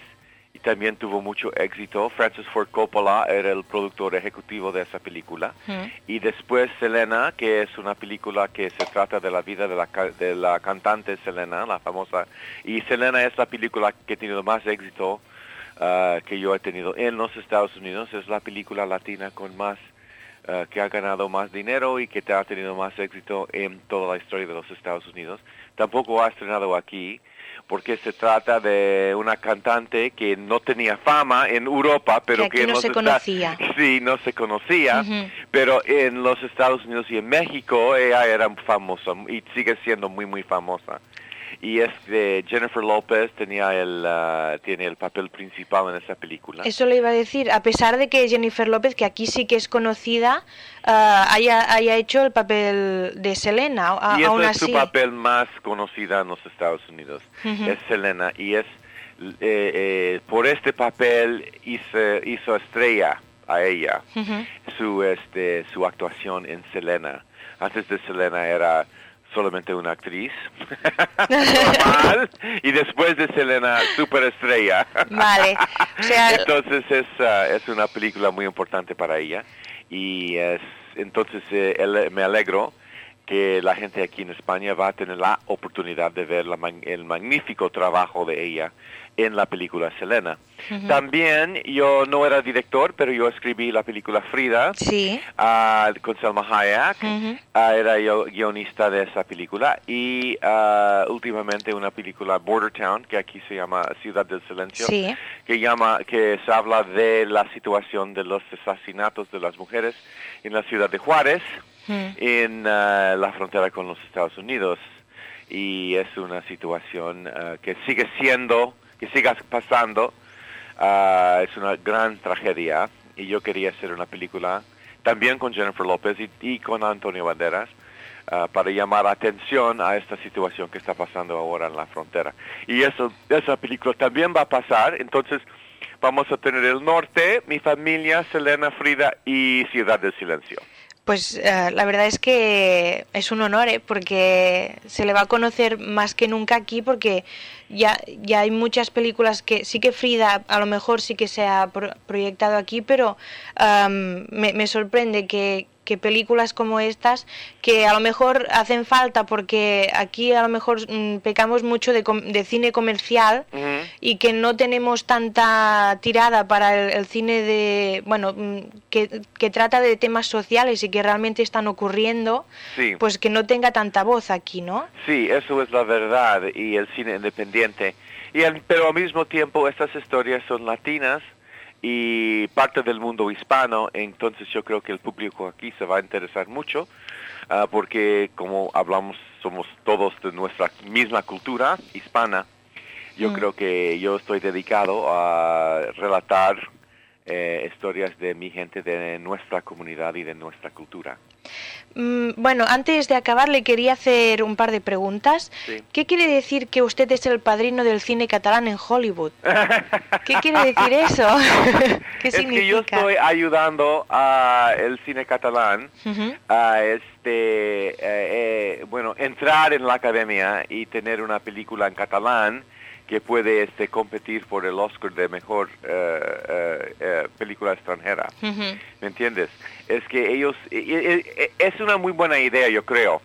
Y también tuvo mucho éxito. Francis Ford Coppola era el productor ejecutivo de esa película. Y después Selena, que es una película que se trata de la vida de la, de la cantante Selena, la famosa. Y Selena es la película que ha tenido más éxito ah, que yo he tenido en los Estados Unidos. Es la película latina con más, ah, que ha ganado más dinero y que te ha tenido más éxito en toda la historia de los Estados Unidos. Tampoco ha estrenado aquí porque se trata de una cantante que no tenía fama en Europa, pero Que aquí que no se conocía. Sí, no se conocía, pero en los Estados Unidos y en México ella era famosa y sigue siendo muy muy famosa. Y es de Jennifer López tenía el ah, tiene el papel principal en esa película. eso le iba a decir, a pesar de que Jennifer López, que aquí sí que es conocida, ah, haya, haya hecho el papel de Selena, a- y aún es así. su papel más conocida en los Estados Unidos. Es Selena y es eh, eh, por este papel hizo, hizo estrella a ella. Su este su actuación en Selena. Antes de Selena era solamente una actriz. Normal. Y después de Selena superestrella. Vale, o sea, entonces es ah, es una película muy importante para ella. Y es entonces eh, el- me alegro que la gente aquí en España va a tener la oportunidad de ver la el magnífico trabajo de ella en la película Selena. También yo no era director, pero yo escribí la película Frida Sí. ah, con Selma Hayek. Ujú. Ah, era yo guionista de esa película y ah, últimamente una película Border Town que aquí se llama Ciudad del Silencio Sí. que llama que se habla de la situación de los asesinatos de las mujeres en la ciudad de Juárez en la frontera con los Estados Unidos y es una situación que sigue siendo que siga pasando Ah, es una gran tragedia y yo quería hacer una película también con Jennifer López y, y con Antonio Banderas ah, para llamar atención a esta situación que está pasando ahora en la frontera. Y eso, esa película también va a pasar, entonces vamos a tener el norte, mi familia, Selena, Frida y Ciudad del Silencio. Pues eh, la verdad es que es un honor, ¿eh? porque se le va a conocer más que nunca aquí, porque ya, ya hay muchas películas que sí que Frida a lo mejor sí que se ha pro- proyectado aquí, pero am, me, me sorprende que, que películas como estas, que a lo mejor hacen falta, porque aquí a lo mejor mm, pecamos mucho de, com- de cine comercial, y que no tenemos tanta tirada para el, el cine de bueno mm, que, que trata de temas sociales y que realmente están ocurriendo Sí. pues que no tenga tanta voz aquí no Sí, eso es la verdad y el cine independiente. Y al- pero al mismo tiempo estas historias son latinas y parte del mundo hispano, entonces yo creo que el público aquí se va a interesar mucho ah, porque como hablamos somos todos de nuestra misma cultura hispana, yo Mm. creo que yo estoy dedicado a relatar eh, historias de mi gente, de nuestra comunidad y de nuestra cultura. Mm, bueno, antes de acabar le quería hacer un par de preguntas. Sí. ¿Qué quiere decir que usted es el padrino del cine catalán en Hollywood? ¿Qué quiere decir eso? ¿Qué es significa? que yo estoy ayudando a el cine catalán Ujú. a este eh, eh, bueno entrar en la academia y tener una película en catalán que puede este competir por el Oscar de mejor eh, eh, película extranjera. ¿me entiendes? Es que ellos eh, eh, eh, es una muy buena idea yo creo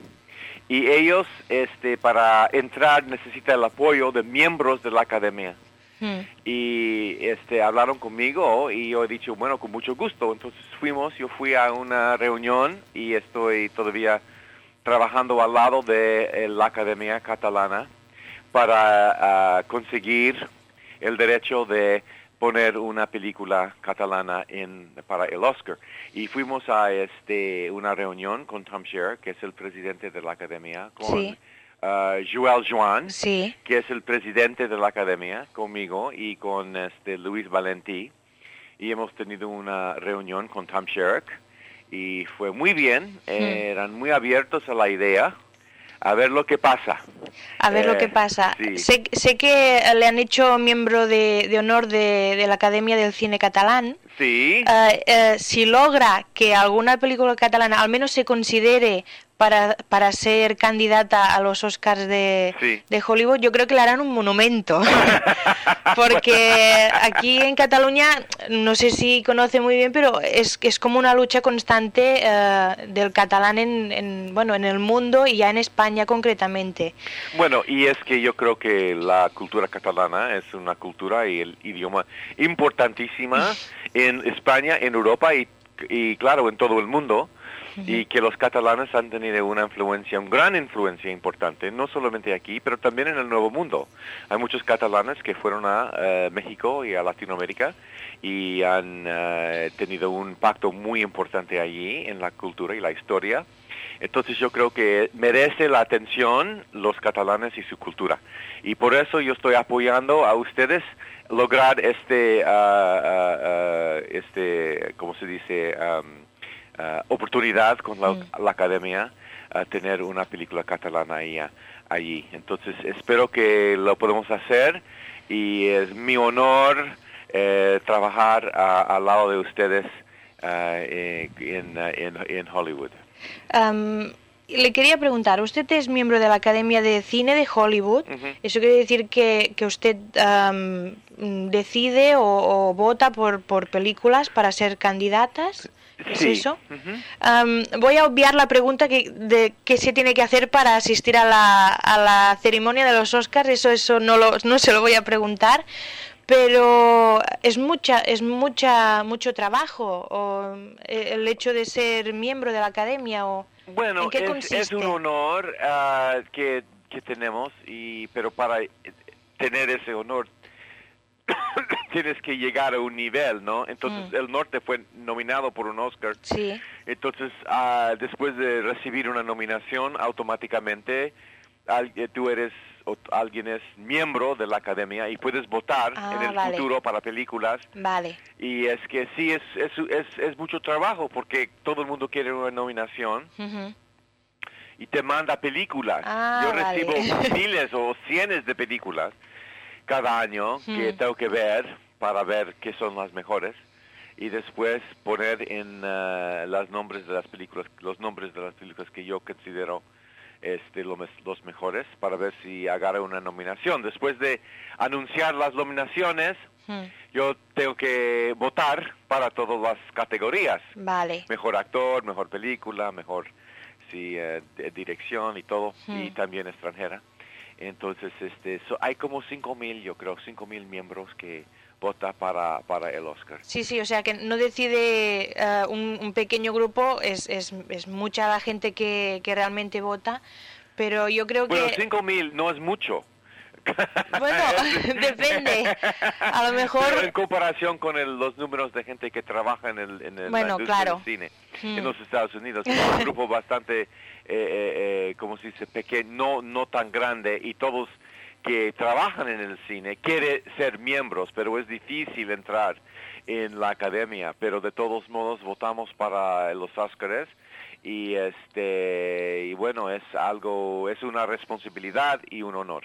y ellos este para entrar necesitan el apoyo de miembros de la academia Mm. y este hablaron conmigo y yo he dicho bueno con mucho gusto entonces fuimos yo fui a una reunión y estoy todavía trabajando al lado de la academia catalana para ah, conseguir el derecho de poner una película catalana en para el Oscar y fuimos a este una reunión con Tom Scher que es el presidente de la academia con Sí. ah, Joel Joan Sí. que es el presidente de la academia, conmigo y con este Luis Valentí. Y hemos tenido una reunión con Tom Sherrick y fue muy bien, eran muy abiertos a la idea, a ver lo que pasa. A ver lo Eh, que pasa. sí. Sé, sé que le han hecho miembro de, de honor de, de la Academia del Cine Catalán. Sí, Eh, eh, si logra que alguna película catalana al menos se considere para, para ser candidata a los Oscars de, Sí. de Hollywood, yo creo que le harán un monumento. Porque aquí en Cataluña, no sé si conoce muy bien, pero es, es como una lucha constante eh, del catalán en, en, bueno, en el mundo y ya en España concretamente. bueno, y es que yo creo que la cultura catalana es una cultura y el idioma importantísima en España, en Europa y, y claro, en todo el mundo. Y que los catalanes han tenido una influencia, una gran influencia importante, no solamente aquí, pero también en el Nuevo Mundo. Hay muchos catalanes que fueron a eh, México y a Latinoamérica y han eh, tenido un impacto muy importante allí en la cultura y la historia. Entonces yo creo que merece la atención los catalanes y su cultura. Y por eso yo estoy apoyando a ustedes lograr este, ah, ah, este, ¿cómo se dice? Am, ah, oportunidad con la, la academia a tener una película catalana ahí, ah, allí. Entonces espero que lo podemos hacer y es mi honor eh, trabajar ah, al lado de ustedes eh, en, en, en Hollywood. Am, le quería preguntar, usted es miembro de la Academia de Cine de Hollywood. ¿Eso quiere decir que, que usted am, decide o, o vota por, por películas para ser candidatas? ¿Es Sí. eso? Am, voy a obviar la pregunta que, de qué se tiene que hacer para asistir a la, a la ceremonia de los Oscars. Eso, eso no, lo, no se lo voy a preguntar. Pero es mucha, es mucha, mucho trabajo o, eh, el hecho de ser miembro de la academia o Bueno, ¿en qué es, consiste? es un honor ah, que, que tenemos, y, pero para eh, tener ese honor tienes que llegar a un nivel, ¿no? Entonces el norte fue nominado por un Oscar. Sí. Entonces ah, después de recibir una nominación, automáticamente al- eh, tú eres o alguien es miembro de la academia y puedes votar Ah, en el vale. futuro para películas Vale. y es que sí es, es, es, es mucho trabajo porque todo el mundo quiere una nominación y te manda películas. Ah, Yo vale. recibo miles o cientos de películas cada año que Hmm. tengo que ver para ver qué son las mejores y después poner en eh, las nombres de las películas, los nombres de las películas que yo considero este, lo mes- los mejores para ver si agarro una nominación. Después de anunciar las nominaciones, Hmm. yo tengo que votar para todas las categorías Vale. mejor actor, mejor película, mejor sí, eh, dirección y todo, y Hmm. también extranjera. Entonces, este, so- hay como cinco mil, yo creo, cinco mil miembros que vota para, para el Oscar. Sí, sí, o sea que no decide eh, un, un pequeño grupo, es, es, es mucha la gente que, que realmente vota, pero yo creo Bueno, que... cinco mil no es mucho. Bueno, depende. A lo mejor... Pero en comparación con el- los números de gente que trabaja en el, en el Bueno, la industria claro. del cine Mm. en los Estados Unidos, es un grupo bastante, eh, eh, eh, como se dice, pequeño, no, no tan grande y todos que trabajan en el cine quieren ser miembros, pero es difícil entrar en la academia, pero de todos modos votamos para los Oscars y este y bueno es algo es una responsabilidad y un honor.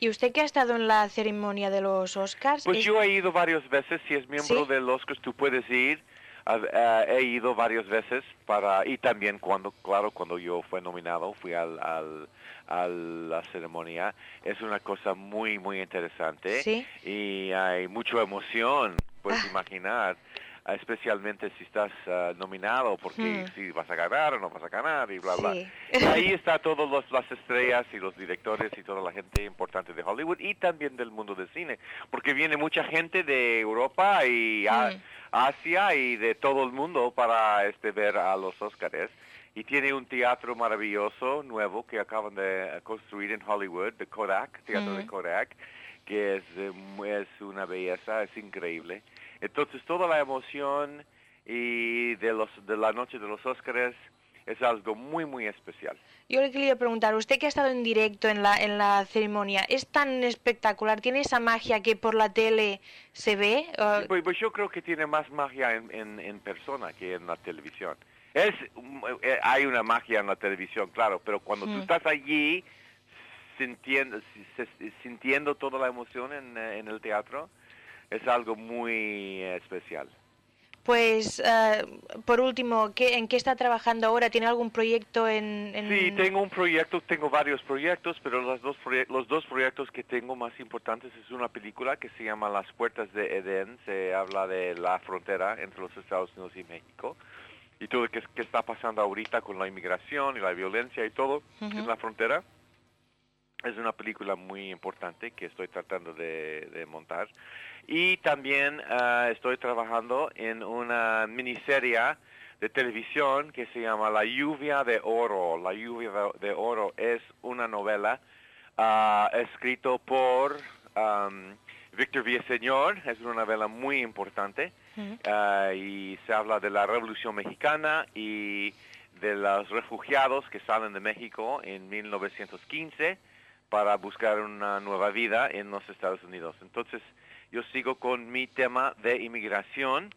¿Y usted que ha estado en la ceremonia de los Oscars? Pues es- yo he ido varias veces, si es miembro ¿Sí? del Oscars tú puedes ir. A- he ido varias veces para y también cuando claro cuando yo fui nominado fui al, al a la ceremonia es una cosa muy muy interesante Sí. y hay mucha emoción puedes imaginar especialmente si estás ah, nominado porque Hmm. si vas a ganar o no vas a ganar y bla bla y ahí está todas los- las estrellas y los directores y toda la gente importante de Hollywood y también del mundo del cine, porque viene mucha gente de Europa y a- Mm. Asia y de todo el mundo para este ver a los Óscares. Y tiene un teatro maravilloso, nuevo, que acaban de construir en Hollywood, de Kodak, Teatro de Mm. Kodak, que es, eh, es una belleza, es increíble. Entonces toda la emoción y de, los, de la noche de los Óscares es algo muy, muy especial. Yo le quería preguntar, usted que ha estado en directo en la, en la ceremonia, ¿es tan espectacular? ¿Tiene esa magia que por la tele se ve? Uh, Pues, pues yo creo que tiene más magia en, en, en persona que en la televisión. Es, mm, eh, hay una magia en la televisión, claro, pero cuando tú Mm. estás allí sintiendo, sintiendo toda la emoción en, eh, en el teatro, es algo muy eh, especial. Pues, uh, por último, ¿qué, ¿en qué está trabajando ahora? ¿Tiene algún proyecto en...? en- Sí, tengo un proyecto, tengo varios proyectos, pero los dos, los dos proyectos que tengo más importantes es una película que se llama Las Puertas de Edén, se habla de la frontera entre los Estados Unidos y México y todo lo que, que está pasando ahorita con la inmigración y la violencia y todo en la frontera. Es una película muy importante que estoy tratando de, de montar. Y también ah, estoy trabajando en una miniserie de televisión que se llama La lluvia de oro. La lluvia de, oro es una novela ah, escrito por am, Víctor Villaseñor. Es una novela muy importante. Ah, y se habla de la Revolución Mexicana y de los refugiados que salen de México en 1915 para buscar una nueva vida en los Estados Unidos. Entonces, yo sigo con mi tema de inmigración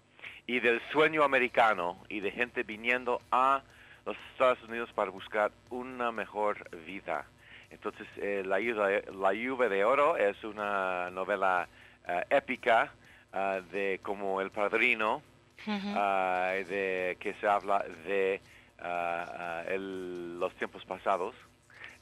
y del sueño americano y de gente viniendo a los Estados Unidos para buscar una mejor vida. Entonces, eh, la, lluvia, la lluvia de oro es una novela eh, épica ah, de como El Padrino, de que se habla de el- los tiempos pasados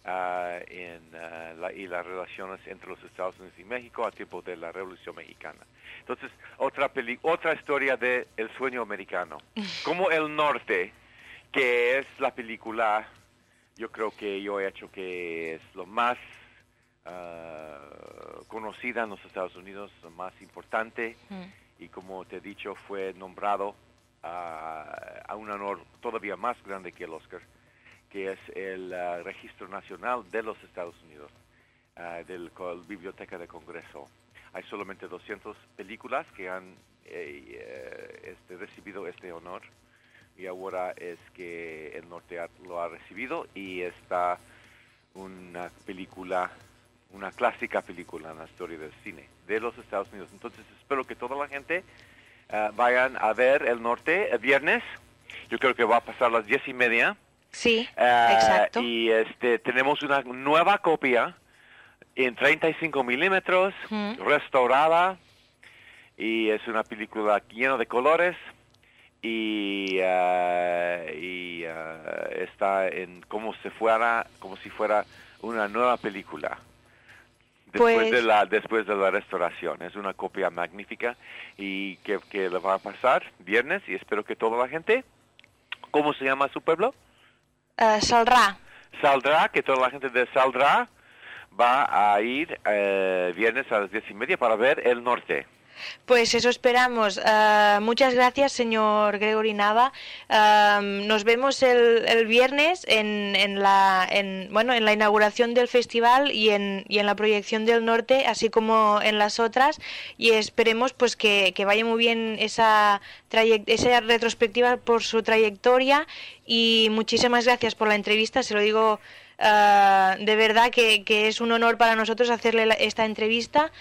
ah, en, ah, la- y las relaciones entre los Estados Unidos y México a tiempo de la Revolución Mexicana. Entonces, otra, peli otra historia de El sueño americano. Como El Norte, que es la película, yo creo que yo he hecho que es lo más ah, conocida en los Estados Unidos, lo más importante y como te he dicho fue nombrado a, a un honor todavía más grande que el Oscar, que es el ah, Registro Nacional de los Estados Unidos, ah, del Biblioteca de Congreso. Hay solamente 200 películas que han eh, eh, este, recibido este honor y ahora es que el norte lo ha recibido y está una película, una clásica película en la historia del cine de los Estados Unidos. Entonces espero que toda la gente ah, vayan a ver el norte el viernes. Yo creo que va a pasar las diez y media. Sí, Ah, exacto. Y este, tenemos una nueva copia en 35 milímetros, restaurada, y es una película llena de colores y, ah, y, ah, está en como si fuera como si fuera una nueva película después Pues- de la después de la restauración es una copia magnífica y que, que le va a pasar viernes y espero que toda la gente ¿cómo se llama su pueblo? Uh, Salrà. Saldrá, que toda la gente de Saldrá va a ir eh, viernes a las diez y media para ver el norte. Pues eso esperamos. Eh, muchas gracias, señor Gregory Nava. Eh, nos vemos el, el viernes en, en la, en, bueno, en la inauguración del festival y en, y en la proyección del norte, así como en las otras. Y esperemos pues que, vaya muy bien esa, esa retrospectiva por su trayectoria. Y muchísimas gracias por la entrevista. Se lo digo eh, de verdad que, es un honor para nosotros hacerle esta entrevista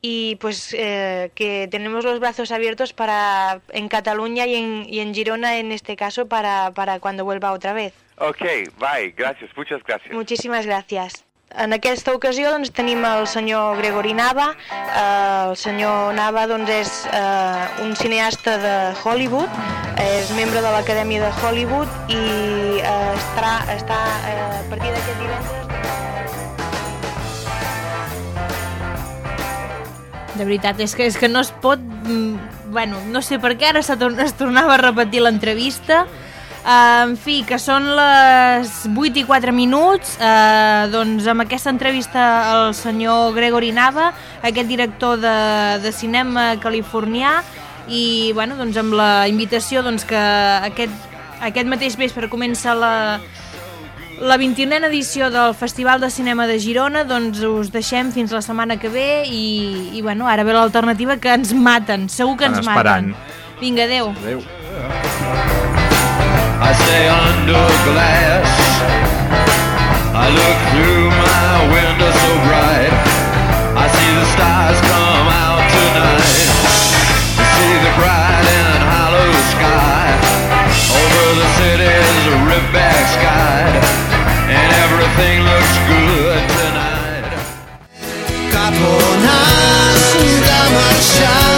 y pues eh, que tenemos los brazos abiertos para en Cataluña y en, y en Girona en este caso para, para cuando vuelva otra vez. Ok, bye, gracias, muchas gracias. Moltíssimes gràcies. En aquesta ocasió doncs, tenim el senyor Gregori Nava. Eh, el senyor Nava doncs, és eh, un cineasta de Hollywood, és membre de l'Acadèmia de Hollywood i eh, estarà, està eh, a partir d'aquest divendres De veritat, és que, és que no es pot... mm, Bueno, no sé per què ara es tornava a repetir l'entrevista. Uh, en fi, que són les 8 i 4 minuts. Uh, doncs amb aquesta entrevista al senyor Gregory Nava, aquest director de, de cinema californià, i bueno, doncs amb la invitació doncs, que aquest, aquest mateix vespre comença la, la 29a edició del Festival de Cinema de Girona, doncs us deixem fins la setmana que ve i, i bueno, ara ve l'alternativa que ens maten, segur que ens maten. Vinga, adeu. Adeu. I stay under glass I look through my window so bright I see the stars come out tonight I see the bright and hollow sky Over the city's rip sky upon us without my shadow.